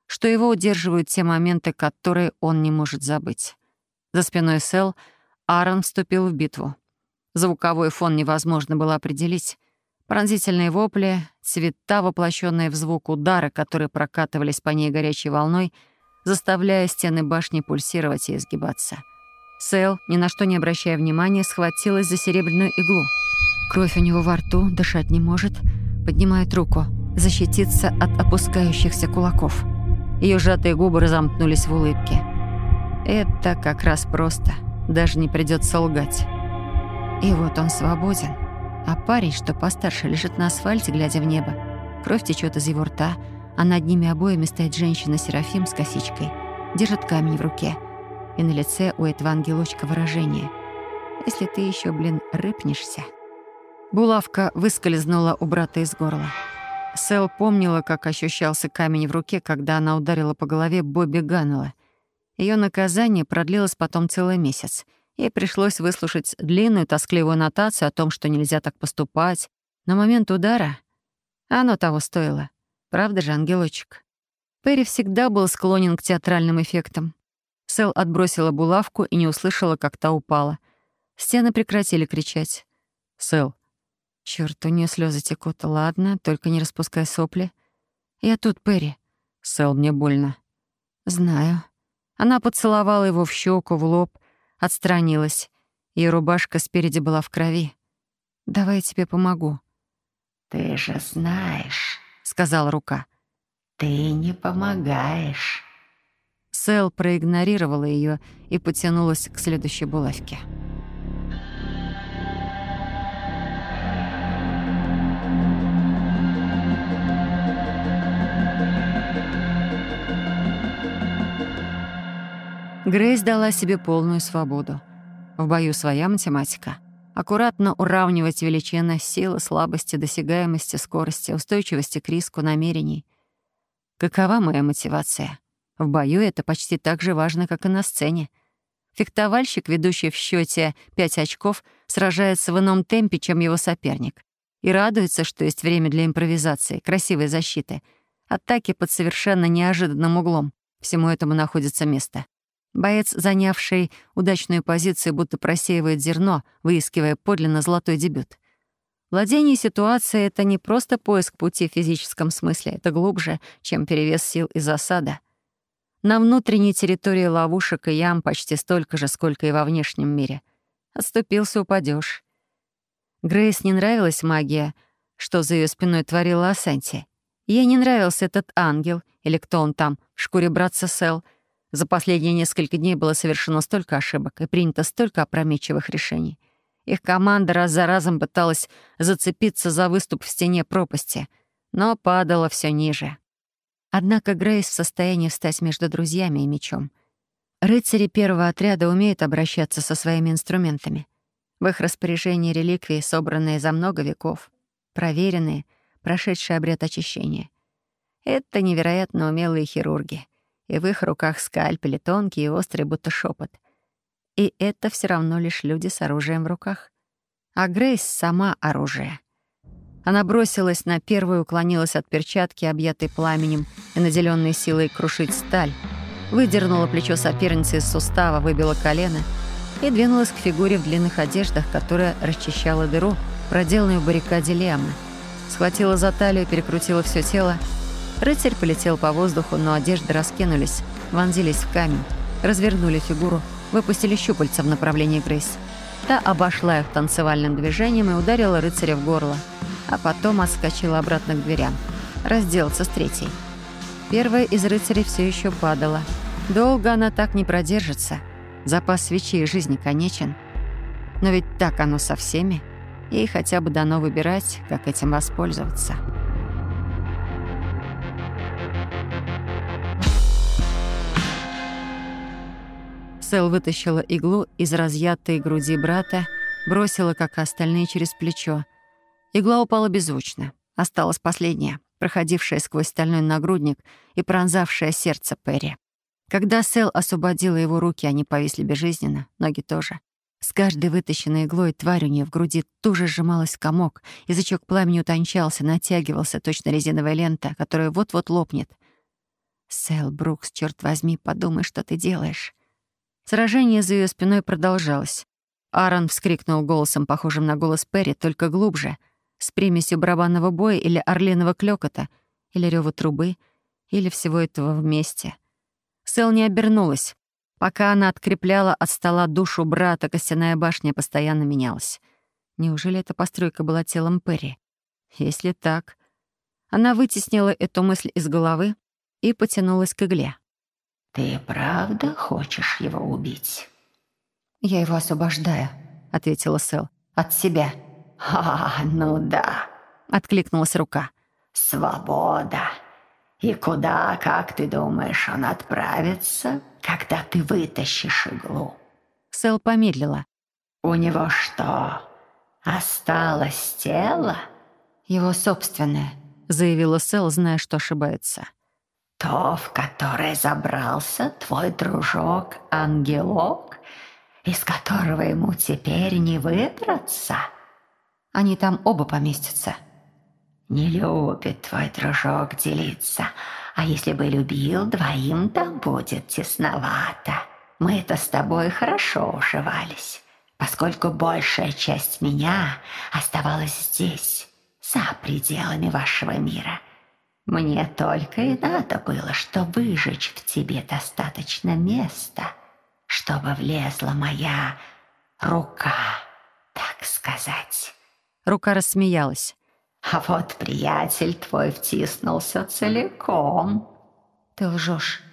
что его удерживают те моменты, которые он не может забыть. За спиной Сел Аарон вступил в битву. Звуковой фон невозможно было определить. Пронзительные вопли, цвета, воплощенные в звук удары, которые прокатывались по ней горячей волной, заставляя стены башни пульсировать и изгибаться — Сэл, ни на что не обращая внимания, схватилась за серебряную иглу. Кровь у него во рту, дышать не может. Поднимает руку, защититься от опускающихся кулаков. Ее сжатые губы разомкнулись в улыбке. Это как раз просто. Даже не придется лгать. И вот он свободен. А парень, что постарше, лежит на асфальте, глядя в небо. Кровь течет из его рта, а над ними обоими стоит женщина-серафим с косичкой. Держит камень в руке — и на лице у этого ангелочка выражение. «Если ты еще, блин, рыпнешься». Булавка выскользнула у брата из горла. Сэл помнила, как ощущался камень в руке, когда она ударила по голове Бобби Ганнелла. Ее наказание продлилось потом целый месяц. Ей пришлось выслушать длинную тоскливую нотацию о том, что нельзя так поступать. Но момент удара... Оно того стоило. Правда же, ангелочек? Перри всегда был склонен к театральным эффектам. Сэл отбросила булавку и не услышала, как та упала. Стены прекратили кричать. «Сэл». Чёрт, у неё слёзы текут. Ладно, только не распускай сопли. «Я тут, Перри». «Сэл, мне больно». «Знаю». Она поцеловала его в щеку, в лоб, отстранилась. Её рубашка спереди была в крови. «Давай я тебе помогу». «Ты же знаешь», — сказала рука. «Ты не помогаешь». Сэл проигнорировала ее и потянулась к следующей булавке. Грейс дала себе полную свободу. В бою своя математика. Аккуратно уравнивать величины силы, слабости, досягаемости, скорости, устойчивости к риску, намерений. Какова моя мотивация? В бою это почти так же важно, как и на сцене. Фехтовальщик, ведущий в счете 5 очков, сражается в ином темпе, чем его соперник. И радуется, что есть время для импровизации, красивой защиты, атаки под совершенно неожиданным углом. Всему этому находится место. Боец, занявший удачную позицию, будто просеивает зерно, выискивая подлинно золотой дебют. Владение ситуацией — это не просто поиск пути в физическом смысле, это глубже, чем перевес сил и засада — на внутренней территории ловушек и ям почти столько же, сколько и во внешнем мире. Отступился — упадешь. Грейс не нравилась магия, что за ее спиной творила Асанти. Ей не нравился этот ангел, или кто он там, в шкуре братца Сел. За последние несколько дней было совершено столько ошибок и принято столько опрометчивых решений. Их команда раз за разом пыталась зацепиться за выступ в стене пропасти, но падала все ниже. Однако Грейс в состоянии встать между друзьями и мечом. Рыцари первого отряда умеют обращаться со своими инструментами. В их распоряжении реликвии, собранные за много веков, проверенные, прошедшие обряд очищения. Это невероятно умелые хирурги, и в их руках скальпели тонкие и острые, будто шепот. И это все равно лишь люди с оружием в руках. А Грейс — сама оружие. Она бросилась на первую, уклонилась от перчатки, объятой пламенем и наделенной силой крушить сталь, выдернула плечо соперницы из сустава, выбила колено и двинулась к фигуре в длинных одеждах, которая расчищала дыру, проделанную в баррикаде Лиама. Схватила за талию, перекрутила все тело. Рыцарь полетел по воздуху, но одежды раскинулись, вонзились в камень, развернули фигуру, выпустили щупальца в направлении Грейс. Та обошла их танцевальным движением и ударила рыцаря в горло, а потом отскочила обратно к дверям. Разделаться с третьей. Первая из рыцарей все еще падала. Долго она так не продержится. Запас свечей жизни конечен. Но ведь так оно со всеми. Ей хотя бы дано выбирать, как этим воспользоваться. Сэл вытащила иглу из разъятой груди брата, бросила, как и остальные, через плечо. Игла упала беззвучно. Осталась последняя проходившая сквозь стальной нагрудник и пронзавшая сердце Перри. Когда Сэл освободила его руки, они повисли безжизненно, ноги тоже. С каждой вытащенной иглой тварь у нее в груди туже сжималась комок, язычок пламени утончался, натягивался, точно резиновая лента, которая вот-вот лопнет. «Сэл Брукс, черт возьми, подумай, что ты делаешь». Сражение за ее спиной продолжалось. Аарон вскрикнул голосом, похожим на голос Перри, только глубже — с примесью барабанного боя или орлиного клёкота, или рёва трубы, или всего этого вместе. Сэл не обернулась. Пока она открепляла от стола душу брата, костяная башня постоянно менялась. Неужели эта постройка была телом Перри? Если так... Она вытеснила эту мысль из головы и потянулась к игле. «Ты правда хочешь его убить?» «Я его освобождаю», — ответила Сэл. «От себя». «А, ну да», — откликнулась рука. «Свобода. И куда, как ты думаешь, он отправится, когда ты вытащишь иглу?» Сэл помедлила. «У него что, осталось тело?» «Его собственное», — заявила Сэл, зная, что ошибается. «То, в которое забрался твой дружок-ангелок, из которого ему теперь не выбраться?» Они там оба поместятся». «Не любит твой дружок делиться, а если бы любил, двоим там будет тесновато. Мы это с тобой хорошо уживались, поскольку большая часть меня оставалась здесь, за пределами вашего мира. Мне только и надо было, что выжечь в тебе достаточно места, чтобы влезла моя рука, так сказать». Рука рассмеялась. «А вот приятель твой втиснулся целиком». «Ты лжешь».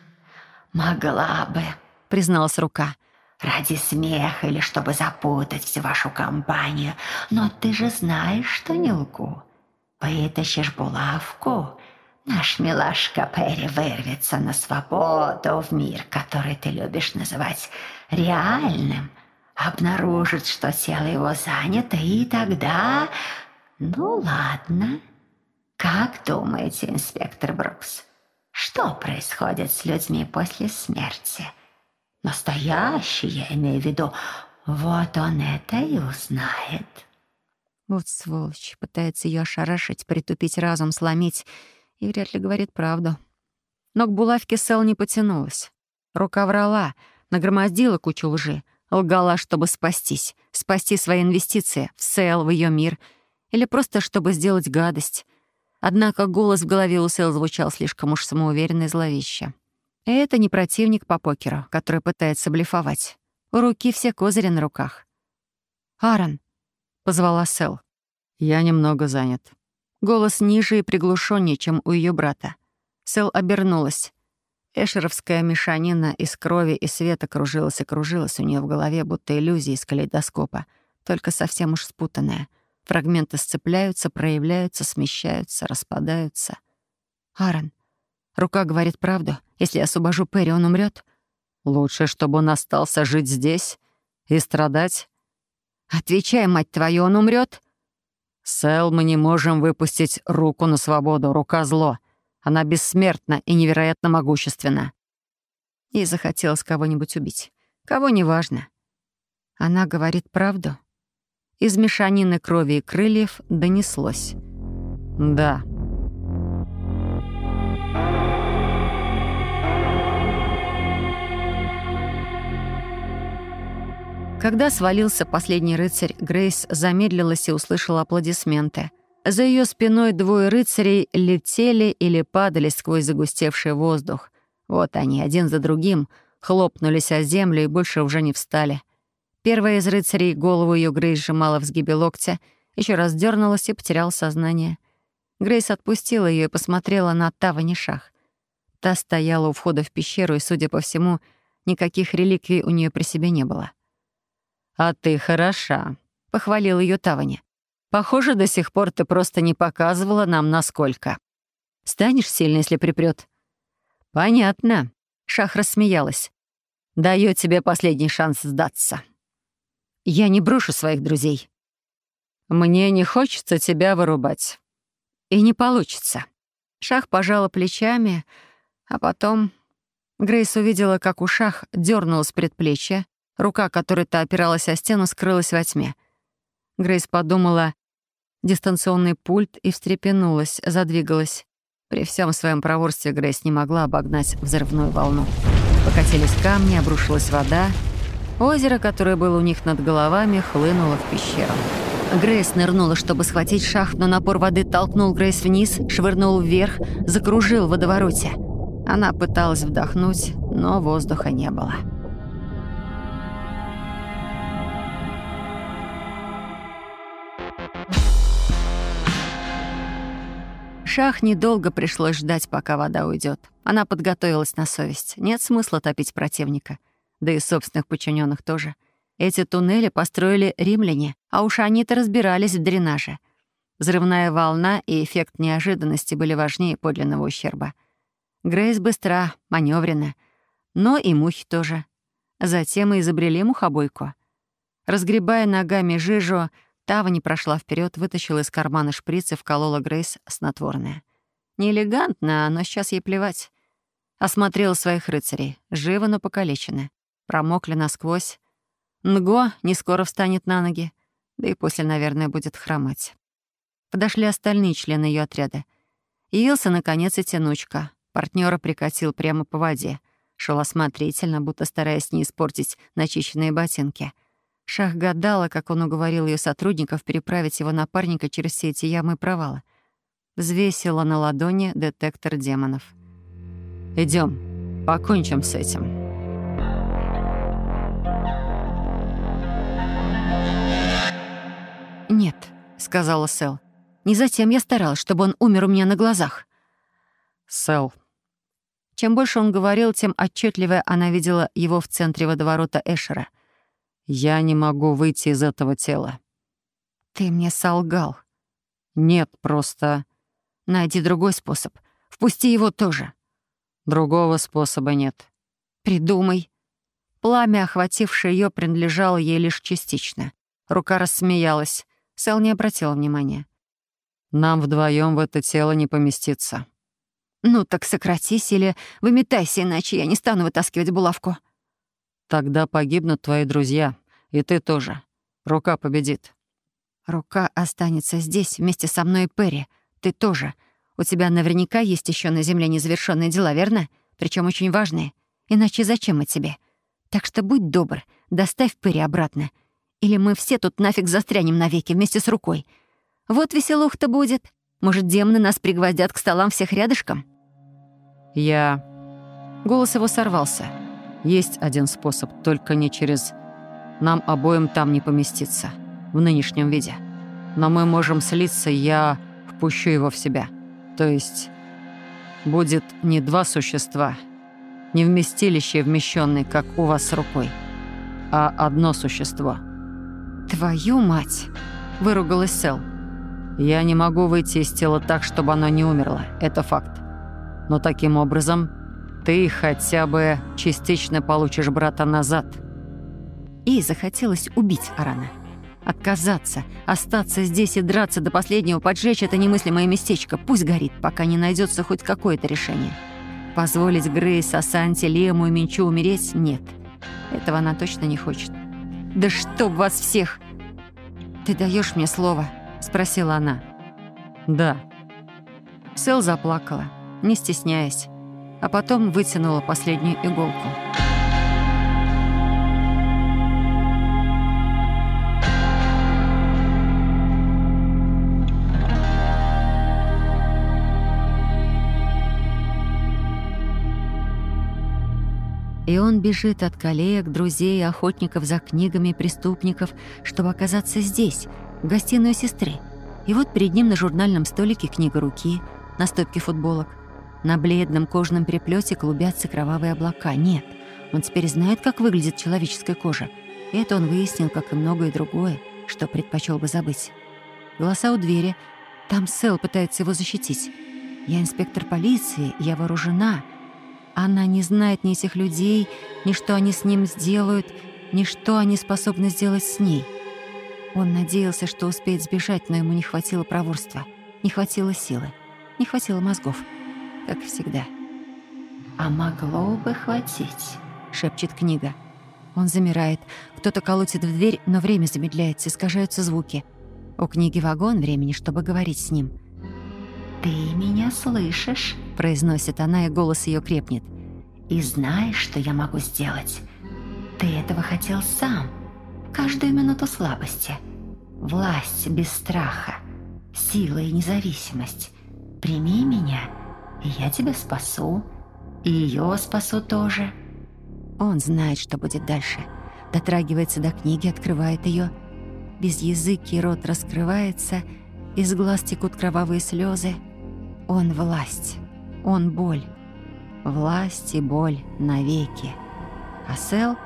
«Могла бы», — призналась рука. «Ради смеха или чтобы запутать всю вашу компанию. Но ты же знаешь, что не лгу. Вытащишь булавку, наш милашка Перри вырвется на свободу в мир, который ты любишь называть реальным» обнаружит, что тело его занято, и тогда... Ну, ладно. Как думаете, инспектор Брукс, что происходит с людьми после смерти? Настоящий, я имею в виду. Вот он это и узнает. Вот сволочь, пытается ее ошарашить, притупить разум, сломить, и вряд ли говорит правду. Но к булавке Сэл не потянулась. Рука врала, нагромоздила кучу лжи, Лгала, чтобы спастись, спасти свои инвестиции в Сэл, в ее мир, или просто чтобы сделать гадость. Однако голос в голове у Сэл звучал слишком уж самоуверенно и зловеще. И это не противник по покеру, который пытается блефовать. У руки все козыри на руках. «Аарон», — позвала Сэл. «Я немного занят». Голос ниже и приглушеннее, чем у ее брата. Сэл обернулась. Эшеровская мешанина из крови и света кружилась и кружилась у нее в голове, будто иллюзия из калейдоскопа, только совсем уж спутанная. Фрагменты сцепляются, проявляются, смещаются, распадаются. «Аарон, рука говорит правду. Если я освобожу Перри, он умрет. Лучше, чтобы он остался жить здесь и страдать. Отвечай, мать твою, он умрет? Сэл, мы не можем выпустить руку на свободу. Рука зло. Она бессмертна и невероятно могущественна. Ей захотелось кого-нибудь убить. Кого неважно. Она говорит правду. Из мешанины крови и крыльев донеслось. «Да». Когда свалился последний рыцарь, Грейс замедлилась и услышала аплодисменты. За ее спиной двое рыцарей летели или падали сквозь загустевший воздух. Вот они, один за другим, хлопнулись о землю и больше уже не встали. Первая из рыцарей голову ее Грейс сжимала в сгибе локтя, еще раз дернулась и потеряла сознание. Грейс отпустила ее и посмотрела на Тавани Шах. Та стояла у входа в пещеру, и, судя по всему, никаких реликвий у нее при себе не было. «А ты хороша», — похвалил ее Тавани. «Похоже, до сих пор ты просто не показывала нам, насколько. Станешь сильно, если припрет. «Понятно», — Шах рассмеялась. «Даю тебе последний шанс сдаться». «Я не брошу своих друзей». «Мне не хочется тебя вырубать». «И не получится». Шах пожала плечами, а потом... Грейс увидела, как у Шах дернулась предплечье, Рука, которой та опиралась о стену, скрылась во тьме. Грейс подумала дистанционный пульт и встрепенулась, задвигалась. При всем своем проворстве Грейс не могла обогнать взрывную волну. Покатились камни, обрушилась вода. Озеро, которое было у них над головами, хлынуло в пещеру. Грейс нырнула, чтобы схватить шахт, но напор воды толкнул Грейс вниз, швырнул вверх, закружил в водовороте. Она пыталась вдохнуть, но воздуха не было. Шах недолго пришлось ждать, пока вода уйдет. Она подготовилась на совесть. Нет смысла топить противника. Да и собственных подчиненных тоже. Эти туннели построили римляне, а уж они-то разбирались в дренаже. Взрывная волна и эффект неожиданности были важнее подлинного ущерба. Грейс быстра, маневрена, но и мухи тоже. Затем и изобрели мухобойку. Разгребая ногами жижу, Тава не прошла вперед, вытащила из кармана шприц и вколола Грейс снотворное. Не элегантно, но сейчас ей плевать. Осмотрела своих рыцарей. Живо, но покалечены. Промокли насквозь. Нго не скоро встанет на ноги. Да и после, наверное, будет хромать. Подошли остальные члены ее отряда. Явился, наконец, и тянучка. Партнера прикатил прямо по воде. Шел осмотрительно, будто стараясь не испортить начищенные ботинки — Шах гадала, как он уговорил ее сотрудников переправить его напарника через все эти ямы и провалы. Взвесила на ладони детектор демонов. Идем, покончим с этим. «Нет», — сказала Сэл. «Не затем я старалась, чтобы он умер у меня на глазах». «Сэл». Чем больше он говорил, тем отчетливее она видела его в центре водоворота Эшера — я не могу выйти из этого тела. Ты мне солгал. Нет, просто... Найди другой способ. Впусти его тоже. Другого способа нет. Придумай. Пламя, охватившее ее, принадлежало ей лишь частично. Рука рассмеялась. Сэл не обратила внимания. «Нам вдвоем в это тело не поместиться». «Ну так сократись или выметайся, иначе я не стану вытаскивать булавку». Тогда погибнут твои друзья, и ты тоже. Рука победит. Рука останется здесь вместе со мной и Перри. Ты тоже. У тебя наверняка есть еще на земле незавершенные дела, верно? Причем очень важные. Иначе зачем мы тебе? Так что будь добр, доставь Перри обратно. Или мы все тут нафиг застрянем навеки вместе с рукой. Вот веселух-то будет. Может, демоны нас пригвоздят к столам всех рядышком? Я... Голос его сорвался. Есть один способ, только не через... Нам обоим там не поместиться. В нынешнем виде. Но мы можем слиться, я впущу его в себя. То есть будет не два существа, не вместилище вмещенные, как у вас с рукой, а одно существо. «Твою мать!» — выругалась Сэл. «Я не могу выйти из тела так, чтобы оно не умерло. Это факт. Но таким образом ты хотя бы частично получишь брата назад. И захотелось убить Арана. Отказаться, остаться здесь и драться до последнего, поджечь это немыслимое местечко. Пусть горит, пока не найдется хоть какое-то решение. Позволить Грейс, Асанте, Лему и Минчу умереть — нет. Этого она точно не хочет. «Да чтоб вас всех!» «Ты даешь мне слово?» — спросила она. Да. Сэл заплакала, не стесняясь, а потом вытянула последнюю иголку. И он бежит от коллег, друзей, охотников за книгами, преступников, чтобы оказаться здесь, в гостиной сестры. И вот перед ним на журнальном столике книга руки, на стопке футболок. На бледном кожаном переплете клубятся кровавые облака. Нет, он теперь знает, как выглядит человеческая кожа. Это он выяснил, как и многое другое, что предпочел бы забыть. Голоса у двери. Там Сэл пытается его защитить. «Я инспектор полиции, я вооружена», она не знает ни этих людей, ни что они с ним сделают, ни что они способны сделать с ней. Он надеялся, что успеет сбежать, но ему не хватило проворства, не хватило силы, не хватило мозгов, как всегда. «А могло бы хватить», — шепчет книга. Он замирает. Кто-то колотит в дверь, но время замедляется, искажаются звуки. У книги вагон времени, чтобы говорить с ним. «Ты меня слышишь?» — произносит она, и голос ее крепнет. «И знаешь, что я могу сделать? Ты этого хотел сам. Каждую минуту слабости. Власть без страха. Сила и независимость. Прими меня, я тебя спасу. И ее спасу тоже». Он знает, что будет дальше. Дотрагивается до книги, открывает ее. Без языки рот раскрывается, из глаз текут кровавые слезы. Он власть. Он боль. Власть и боль навеки. А Сэл...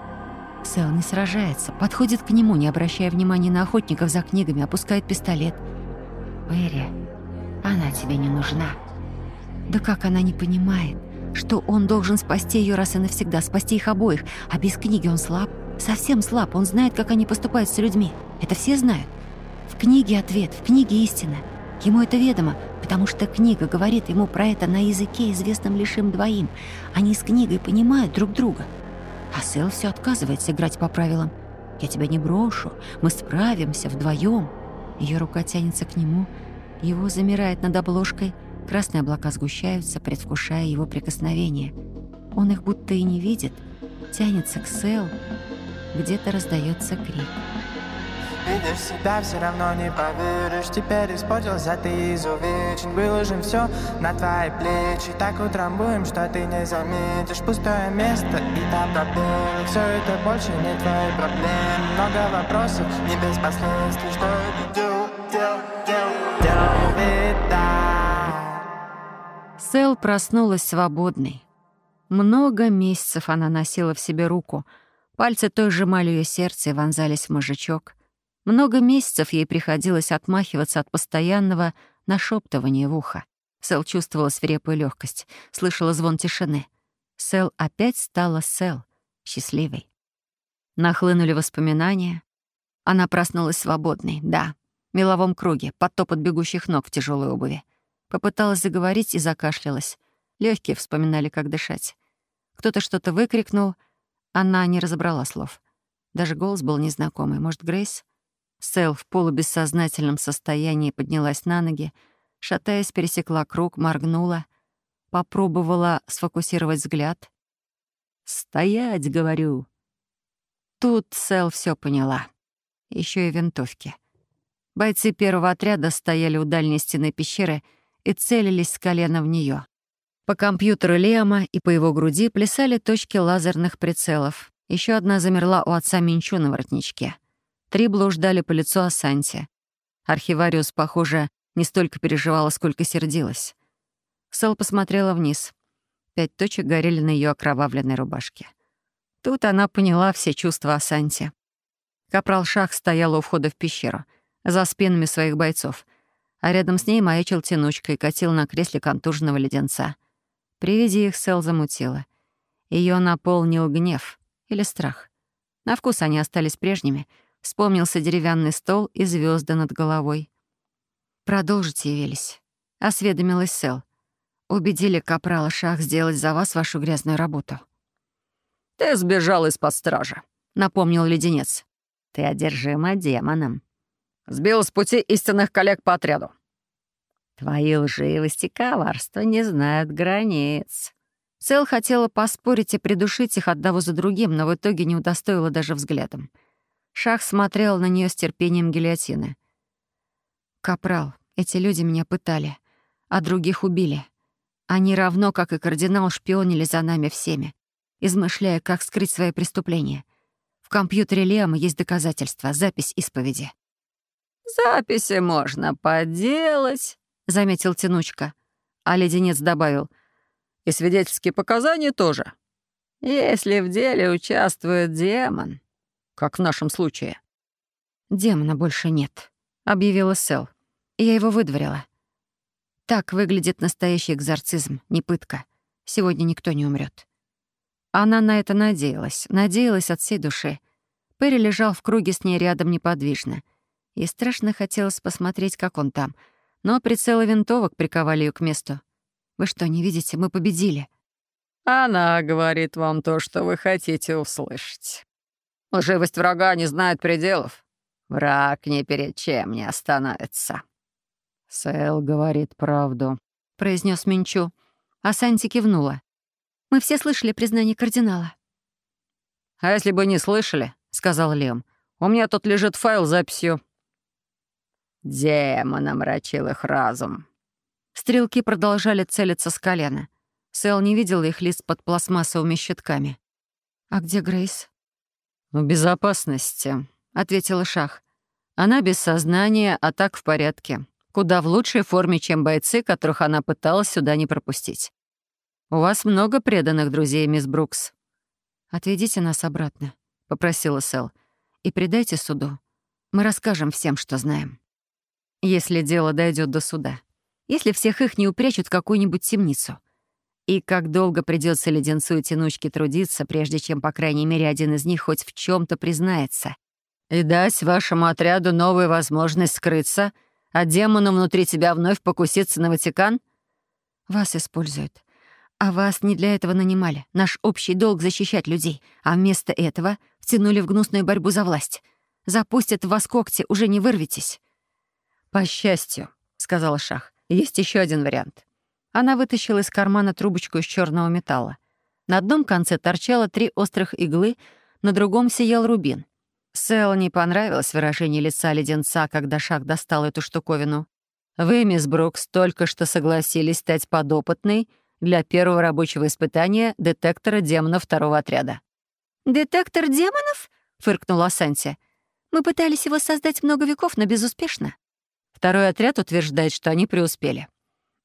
Сэл не сражается, подходит к нему, не обращая внимания на охотников за книгами, опускает пистолет. «Перри, она тебе не нужна». Да как она не понимает, что он должен спасти ее раз и навсегда, спасти их обоих, а без книги он слаб, совсем слаб, он знает, как они поступают с людьми. Это все знают. В книге ответ, в книге истина. Ему это ведомо, потому что книга говорит ему про это на языке, известном лишь им двоим. Они с книгой понимают друг друга. А Сэл все отказывается играть по правилам. «Я тебя не брошу, мы справимся вдвоем. Ее рука тянется к нему, его замирает над обложкой, красные облака сгущаются, предвкушая его прикосновение. Он их будто и не видит, тянется к Сэл, где-то раздается крик. Видишь себя, все равно не поверишь. Теперь испортился ты изувечен Выложим все на твои плечи. Так утрамбуем, что ты не заметишь. Пустое место и там пробелы Все это больше не твои проблемы. Много вопросов, не без последствий. Что это делать, делать, делать, делать, Сэл проснулась свободной. Много месяцев она носила в себе руку. Пальцы той сжимали ее сердце и вонзались в мозжечок. Много месяцев ей приходилось отмахиваться от постоянного нашептывания в ухо. Сэл чувствовала свирепую легкость, слышала звон тишины. Сэл опять стала Сэл, счастливой. Нахлынули воспоминания. Она проснулась свободной, да, в меловом круге, под топот бегущих ног в тяжелой обуви. Попыталась заговорить и закашлялась. Легкие вспоминали, как дышать. Кто-то что-то выкрикнул. Она не разобрала слов. Даже голос был незнакомый. Может, Грейс? Сэл в полубессознательном состоянии поднялась на ноги, шатаясь, пересекла круг, моргнула, попробовала сфокусировать взгляд. «Стоять, говорю!» Тут Сэл все поняла. Еще и винтовки. Бойцы первого отряда стояли у дальней стены пещеры и целились с колена в нее. По компьютеру Лема и по его груди плясали точки лазерных прицелов. Еще одна замерла у отца Минчу на воротничке — Три блуждали по лицу Асанти. Архивариус, похоже, не столько переживала, сколько сердилась. Сэл посмотрела вниз. Пять точек горели на ее окровавленной рубашке. Тут она поняла все чувства Асанти. Капрал Шах стояла у входа в пещеру, за спинами своих бойцов, а рядом с ней маячил тянучка и катил на кресле контуженного леденца. При виде их Сэл замутила — Ее наполнил гнев или страх. На вкус они остались прежними. Вспомнился деревянный стол и звезды над головой. «Продолжите, явились», — осведомилась Сэл. «Убедили капрала Шах сделать за вас вашу грязную работу». «Ты сбежал из-под стражи», — напомнил леденец. «Ты одержима демоном». «Сбил с пути истинных коллег по отряду». «Твои лживость и коварство не знают границ». Сэл хотела поспорить и придушить их одного за другим, но в итоге не удостоила даже взглядом. Шах смотрел на нее с терпением гильотины. «Капрал, эти люди меня пытали, а других убили. Они равно, как и кардинал, шпионили за нами всеми измышляя, как скрыть свои преступления. В компьютере Лиама есть доказательства, запись исповеди. «Записи можно поделать», — заметил Тянучка. А леденец добавил. «И свидетельские показания тоже. Если в деле участвует демон, как в нашем случае». «Демона больше нет», — объявила Сэл. «Я его выдворила. Так выглядит настоящий экзорцизм, не пытка. Сегодня никто не умрет. Она на это надеялась, надеялась от всей души. Перри лежал в круге с ней рядом неподвижно. Ей страшно хотелось посмотреть, как он там. Но прицелы винтовок приковали ее к месту. «Вы что, не видите? Мы победили!» «Она говорит вам то, что вы хотите услышать. Лживость врага не знает пределов. Враг ни перед чем не остановится». «Сэл говорит правду», — произнес Минчу. А Санти кивнула. Мы все слышали признание кардинала». «А если бы не слышали, — сказал Лем, — у меня тут лежит файл с записью». Демон омрачил их разум. Стрелки продолжали целиться с колена. Сэл не видел их лиц под пластмассовыми щитками. «А где Грейс?» «В безопасности», — ответила Шах. «Она без сознания, а так в порядке. Куда в лучшей форме, чем бойцы, которых она пыталась сюда не пропустить. «У вас много преданных друзей, мисс Брукс». «Отведите нас обратно», — попросила Сэл, «и предайте суду. Мы расскажем всем, что знаем». Если дело дойдет до суда. Если всех их не упрячут в какую-нибудь темницу. И как долго придется леденцу и тянучке трудиться, прежде чем, по крайней мере, один из них хоть в чем то признается. И дать вашему отряду новую возможность скрыться, а демону внутри тебя вновь покуситься на Ватикан? Вас используют. А вас не для этого нанимали. Наш общий долг — защищать людей. А вместо этого втянули в гнусную борьбу за власть. Запустят в вас когти, уже не вырветесь». «По счастью», — сказала Шах, — «есть еще один вариант». Она вытащила из кармана трубочку из черного металла. На одном конце торчало три острых иглы, на другом сиял рубин. Сэл не понравилось выражение лица леденца, когда Шах достал эту штуковину. «Вы, мисс Брукс, только что согласились стать подопытной для первого рабочего испытания детектора демонов второго отряда. «Детектор демонов?» — фыркнула Санти. «Мы пытались его создать много веков, но безуспешно». Второй отряд утверждает, что они преуспели.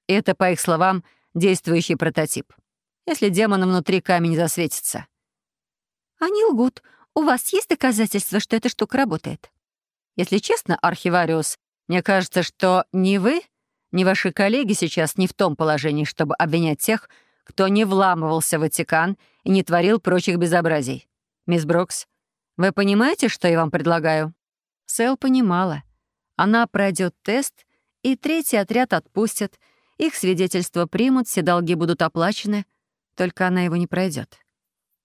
И это, по их словам, действующий прототип. Если демон внутри камень засветится. «Они лгут. У вас есть доказательства, что эта штука работает?» Если честно, архивариус, мне кажется, что не вы ни ваши коллеги сейчас не в том положении, чтобы обвинять тех, кто не вламывался в Ватикан и не творил прочих безобразий. Мисс Брокс, вы понимаете, что я вам предлагаю?» Сэл понимала. Она пройдет тест, и третий отряд отпустят. Их свидетельства примут, все долги будут оплачены. Только она его не пройдет.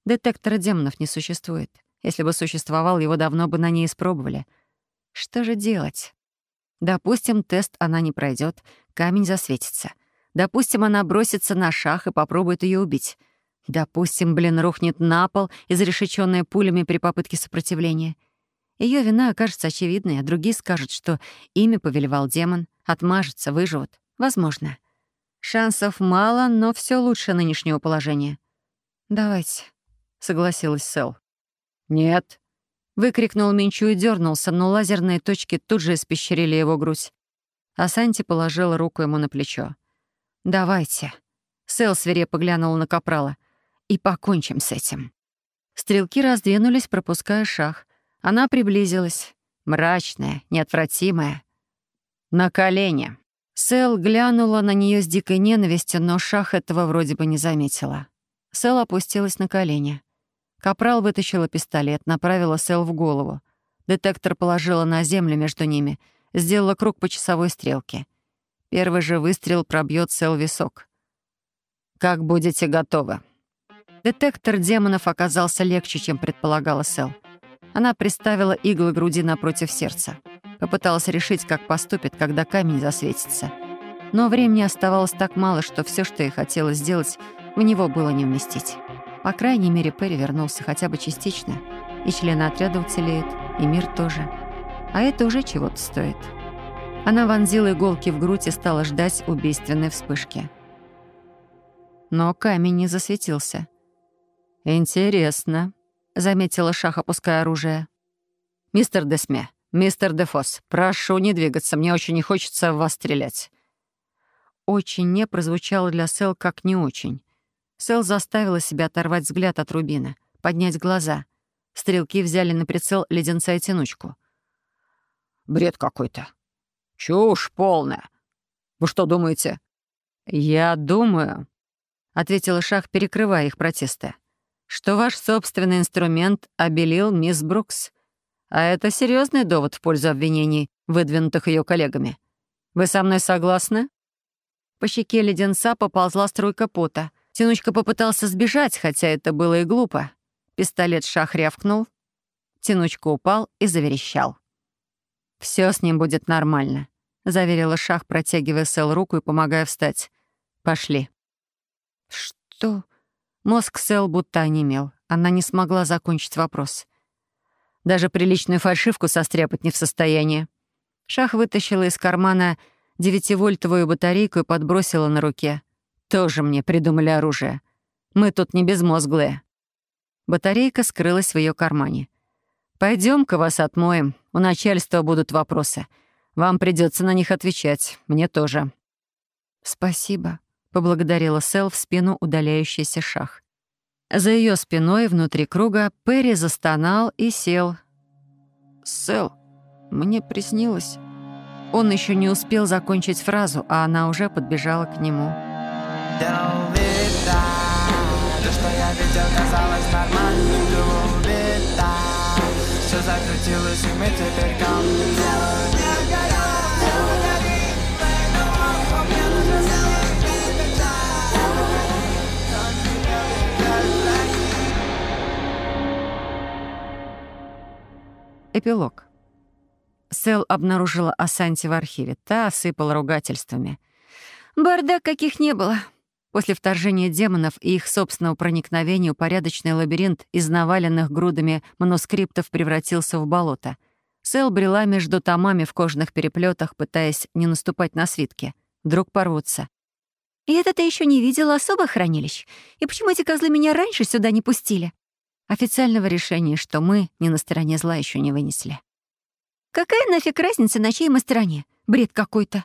Детектора демонов не существует. Если бы существовал, его давно бы на ней испробовали. Что же делать? Допустим, тест она не пройдет, камень засветится. Допустим, она бросится на шах и попробует ее убить. Допустим, блин, рухнет на пол, изрешеченная пулями при попытке сопротивления. Ее вина окажется очевидной, а другие скажут, что ими повелевал демон, отмажутся, выживут. Возможно. Шансов мало, но все лучше нынешнего положения. «Давайте», — согласилась Сэл. «Нет», Выкрикнул Минчу и дернулся, но лазерные точки тут же испещрили его грудь. А Санти положила руку ему на плечо. «Давайте». Сэл свирепо глянул на Капрала. «И покончим с этим». Стрелки раздвинулись, пропуская шах. Она приблизилась. Мрачная, неотвратимая. «На колени». Сэл глянула на нее с дикой ненавистью, но шах этого вроде бы не заметила. Сэл опустилась на колени. Капрал вытащила пистолет, направила Сэл в голову. Детектор положила на землю между ними, сделала круг по часовой стрелке. Первый же выстрел пробьет Сэл висок. «Как будете готовы?» Детектор демонов оказался легче, чем предполагала Сэл. Она приставила иглы груди напротив сердца. Попыталась решить, как поступит, когда камень засветится. Но времени оставалось так мало, что все, что ей хотелось сделать, в него было не вместить. По крайней мере, Перри вернулся хотя бы частично. И члены отряда уцелеют, и мир тоже. А это уже чего-то стоит. Она вонзила иголки в грудь и стала ждать убийственной вспышки. Но камень не засветился. «Интересно», — заметила Шах, опуская оружие. «Мистер Десме, мистер Дефос, прошу не двигаться, мне очень не хочется в вас стрелять». «Очень не» прозвучало для Сэл как «не очень». Сэл заставила себя оторвать взгляд от рубина, поднять глаза. Стрелки взяли на прицел леденца и тянучку. «Бред какой-то. Чушь полная. Вы что думаете?» «Я думаю», — ответила Шах, перекрывая их протесты, «что ваш собственный инструмент обелил мисс Брукс. А это серьезный довод в пользу обвинений, выдвинутых ее коллегами. Вы со мной согласны?» По щеке леденца поползла струйка пота. Тянучка попытался сбежать, хотя это было и глупо. Пистолет шах рявкнул. Тянучка упал и заверещал. Все с ним будет нормально», — заверила Шах, протягивая Сэл руку и помогая встать. «Пошли». «Что?» Мозг Сэл будто онемел. Она не смогла закончить вопрос. Даже приличную фальшивку состряпать не в состоянии. Шах вытащила из кармана девятивольтовую батарейку и подбросила на руке. Тоже мне придумали оружие. Мы тут не безмозглые. Батарейка скрылась в ее кармане. Пойдем-ка вас отмоем. У начальства будут вопросы. Вам придется на них отвечать. Мне тоже». «Спасибо», — поблагодарила Сэл в спину удаляющийся шах. За ее спиной внутри круга Перри застонал и сел. «Сэл, мне приснилось». Он еще не успел закончить фразу, а она уже подбежала к нему. Делал вида То, что я видел, казалось нормальным Ты убита Все закрутилось, и мы теперь ко Эпилог. Сэл обнаружила Асанти в архиве. Та осыпала ругательствами. «Бардак каких не было. После вторжения демонов и их собственного проникновения упорядоченный лабиринт из наваленных грудами манускриптов превратился в болото. Сэл брела между томами в кожаных переплетах, пытаясь не наступать на свитки. Вдруг порвутся. «И это ты еще не видела особых хранилищ? И почему эти козлы меня раньше сюда не пустили?» Официального решения, что мы не на стороне зла, еще не вынесли. «Какая нафиг разница, на чьей мы стороне? Бред какой-то!»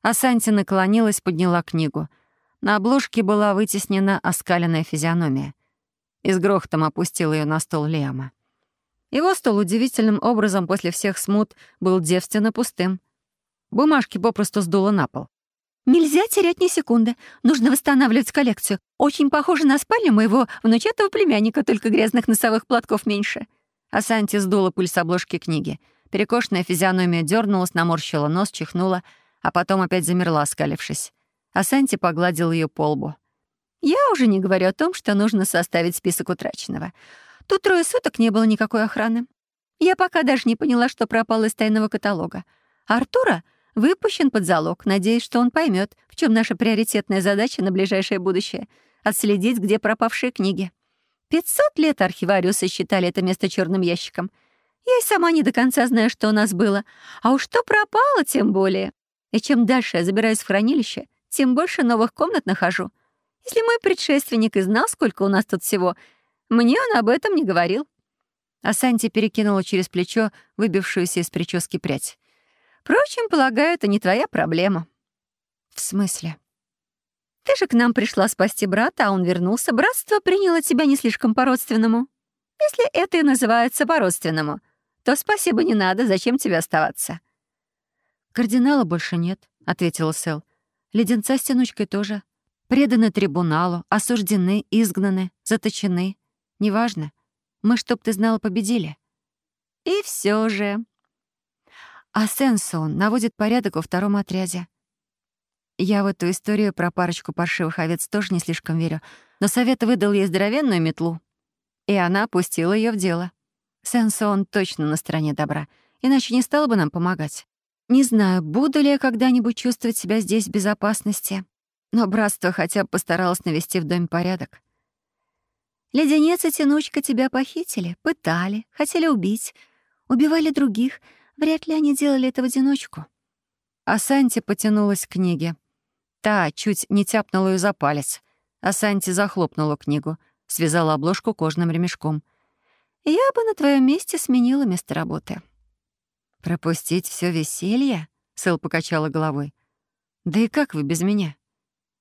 Асанти наклонилась, подняла книгу — на обложке была вытеснена оскаленная физиономия. И с грохотом опустил ее на стол Лиама. Его стол удивительным образом после всех смут был девственно пустым. Бумажки попросту сдуло на пол. «Нельзя терять ни секунды. Нужно восстанавливать коллекцию. Очень похоже на спальню моего внучатого племянника, только грязных носовых платков меньше». Асанти сдула пыль с обложки книги. Перекошенная физиономия дернулась, наморщила нос, чихнула, а потом опять замерла, скалившись а Санти погладил ее по лбу. «Я уже не говорю о том, что нужно составить список утраченного. Тут трое суток не было никакой охраны. Я пока даже не поняла, что пропало из тайного каталога. Артура выпущен под залог, надеясь, что он поймет, в чем наша приоритетная задача на ближайшее будущее — отследить, где пропавшие книги. Пятьсот лет архивариусы считали это место черным ящиком. Я и сама не до конца знаю, что у нас было. А уж что пропало, тем более. И чем дальше я забираюсь в хранилище, тем больше новых комнат нахожу. Если мой предшественник и знал, сколько у нас тут всего, мне он об этом не говорил». А Санти перекинула через плечо выбившуюся из прически прядь. «Впрочем, полагаю, это не твоя проблема». «В смысле?» «Ты же к нам пришла спасти брата, а он вернулся. Братство приняло тебя не слишком по-родственному. Если это и называется по-родственному, то спасибо не надо, зачем тебе оставаться?» «Кардинала больше нет», — ответила Сэл. Леденца с тянучкой тоже. Преданы трибуналу, осуждены, изгнаны, заточены. Неважно. Мы, чтоб ты знала, победили. И все же... А Сенсон наводит порядок во втором отряде. Я в эту историю про парочку паршивых овец тоже не слишком верю, но совет выдал ей здоровенную метлу, и она пустила ее в дело. Сенсон точно на стороне добра, иначе не стала бы нам помогать. Не знаю, буду ли я когда-нибудь чувствовать себя здесь в безопасности, но братство хотя бы постаралось навести в доме порядок. Леденец и Тянучка тебя похитили, пытали, хотели убить, убивали других. Вряд ли они делали это в одиночку. А Санти потянулась к книге. Та чуть не тяпнула ее за палец, а Санти захлопнула книгу, связала обложку кожным ремешком. «Я бы на твоем месте сменила место работы». «Пропустить все веселье?» — Сэл покачала головой. «Да и как вы без меня?»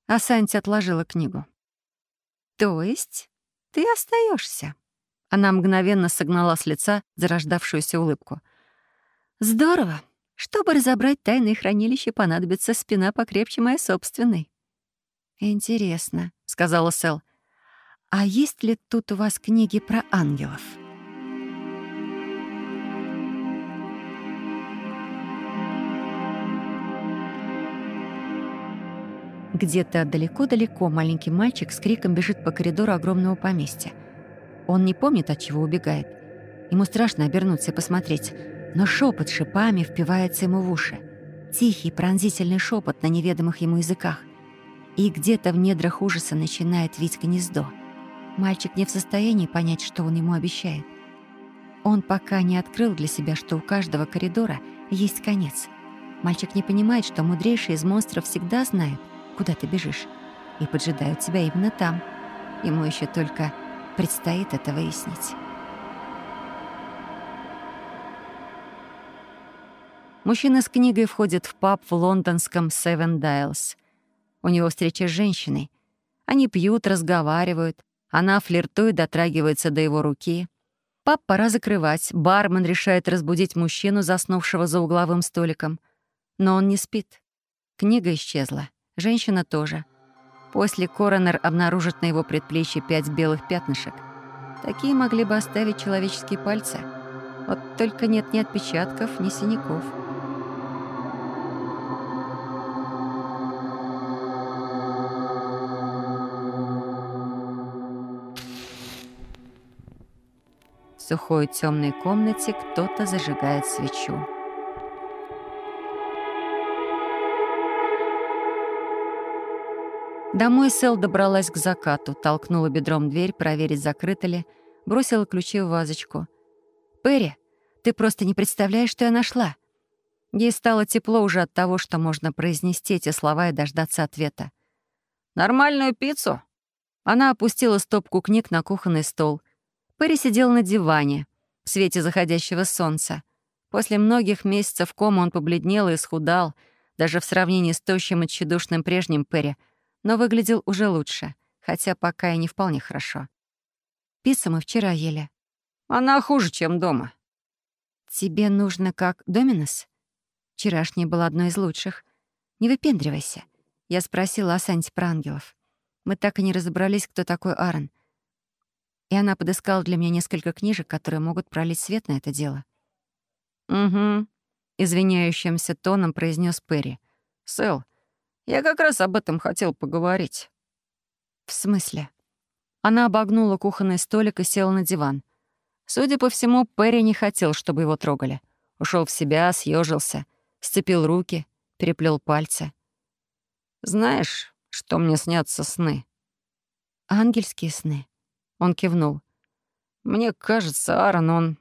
А Санти отложила книгу. «То есть ты остаешься? Она мгновенно согнала с лица зарождавшуюся улыбку. «Здорово. Чтобы разобрать тайные хранилища, понадобится спина покрепче моей собственной». «Интересно», — сказала Сэл. «А есть ли тут у вас книги про ангелов?» Где-то далеко-далеко маленький мальчик с криком бежит по коридору огромного поместья. Он не помнит, от чего убегает. Ему страшно обернуться и посмотреть, но шепот шипами впивается ему в уши. Тихий, пронзительный шепот на неведомых ему языках. И где-то в недрах ужаса начинает вить гнездо. Мальчик не в состоянии понять, что он ему обещает. Он пока не открыл для себя, что у каждого коридора есть конец. Мальчик не понимает, что мудрейший из монстров всегда знает, куда ты бежишь, и поджидают тебя именно там. Ему еще только предстоит это выяснить. Мужчина с книгой входит в паб в лондонском Seven Dials. У него встреча с женщиной. Они пьют, разговаривают. Она флиртует, дотрагивается до его руки. Паб пора закрывать. Бармен решает разбудить мужчину, заснувшего за угловым столиком. Но он не спит. Книга исчезла. Женщина тоже. После коронер обнаружит на его предплечье пять белых пятнышек. Такие могли бы оставить человеческие пальцы. Вот только нет ни отпечатков, ни синяков. Сухой темной комнате кто-то зажигает свечу. Домой Сэл добралась к закату, толкнула бедром дверь, проверить, закрыто ли, бросила ключи в вазочку. «Перри, ты просто не представляешь, что я нашла!» Ей стало тепло уже от того, что можно произнести эти слова и дождаться ответа. «Нормальную пиццу?» Она опустила стопку книг на кухонный стол. Перри сидел на диване в свете заходящего солнца. После многих месяцев кома он побледнел и исхудал, даже в сравнении с тощим и тщедушным прежним Перри — но выглядел уже лучше, хотя пока и не вполне хорошо. Пиццу мы вчера ели. Она хуже, чем дома. Тебе нужно как Доминос? Вчерашняя была одной из лучших. Не выпендривайся. Я спросила о Санте про ангелов. Мы так и не разобрались, кто такой Аарон. И она подыскала для меня несколько книжек, которые могут пролить свет на это дело. «Угу», — извиняющимся тоном произнес Перри. «Сэл, я как раз об этом хотел поговорить». «В смысле?» Она обогнула кухонный столик и села на диван. Судя по всему, Перри не хотел, чтобы его трогали. Ушел в себя, съежился, сцепил руки, переплел пальцы. «Знаешь, что мне снятся сны?» «Ангельские сны?» Он кивнул. «Мне кажется, Аарон, он...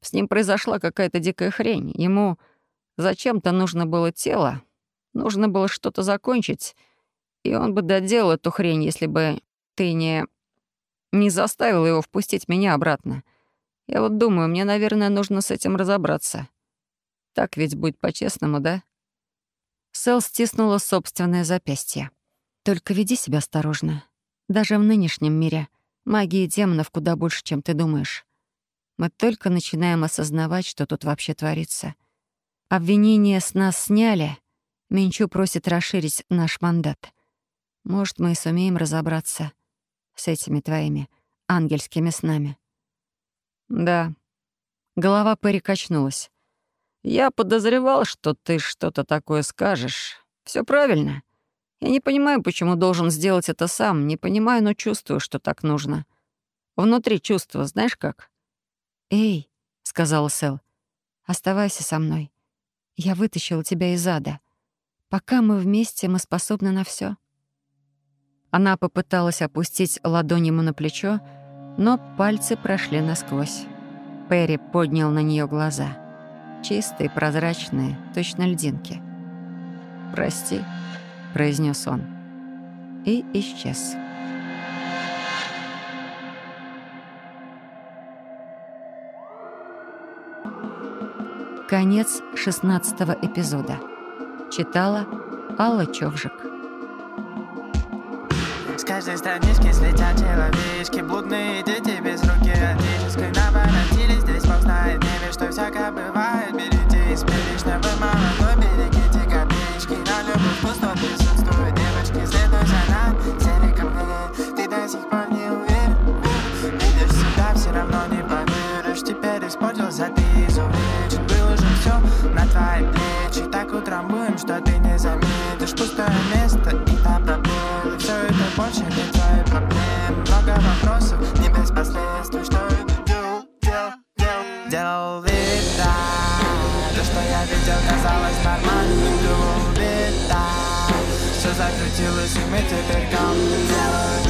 С ним произошла какая-то дикая хрень. Ему зачем-то нужно было тело, Нужно было что-то закончить, и он бы доделал эту хрень, если бы ты не... не заставил его впустить меня обратно. Я вот думаю, мне, наверное, нужно с этим разобраться. Так ведь будет по-честному, да?» Сэл стиснула собственное запястье. «Только веди себя осторожно. Даже в нынешнем мире магии демонов куда больше, чем ты думаешь. Мы только начинаем осознавать, что тут вообще творится. Обвинения с нас сняли — Минчу просит расширить наш мандат. Может, мы и сумеем разобраться с этими твоими ангельскими снами. Да. Голова Перри качнулась. Я подозревал, что ты что-то такое скажешь. Все правильно. Я не понимаю, почему должен сделать это сам. Не понимаю, но чувствую, что так нужно. Внутри чувства, знаешь как? «Эй», — сказала Сэл, — «оставайся со мной. Я вытащила тебя из ада. Пока мы вместе, мы способны на все. Она попыталась опустить ладонь ему на плечо, но пальцы прошли насквозь. Перри поднял на нее глаза. Чистые, прозрачные, точно льдинки. «Прости», — произнес он. И исчез. Конец 16 эпизода. Читала Алла Човжик. С каждой странички слетят человечки Блудные дети без руки отеческой Наворотились здесь, Бог знает, что всякое бывает Испортился, ты изувечен Выложим все на твои плечи. Так утром будем, что ты не заметишь. Пустое место и там пробелы Все это больше не твои проблемы. Много вопросов, не без последствий. Что это делал, делал, делал? Делал вид, да То, что я видел, казалось нормальным. Делал вид, да Все закрутилось, и мы теперь ко мне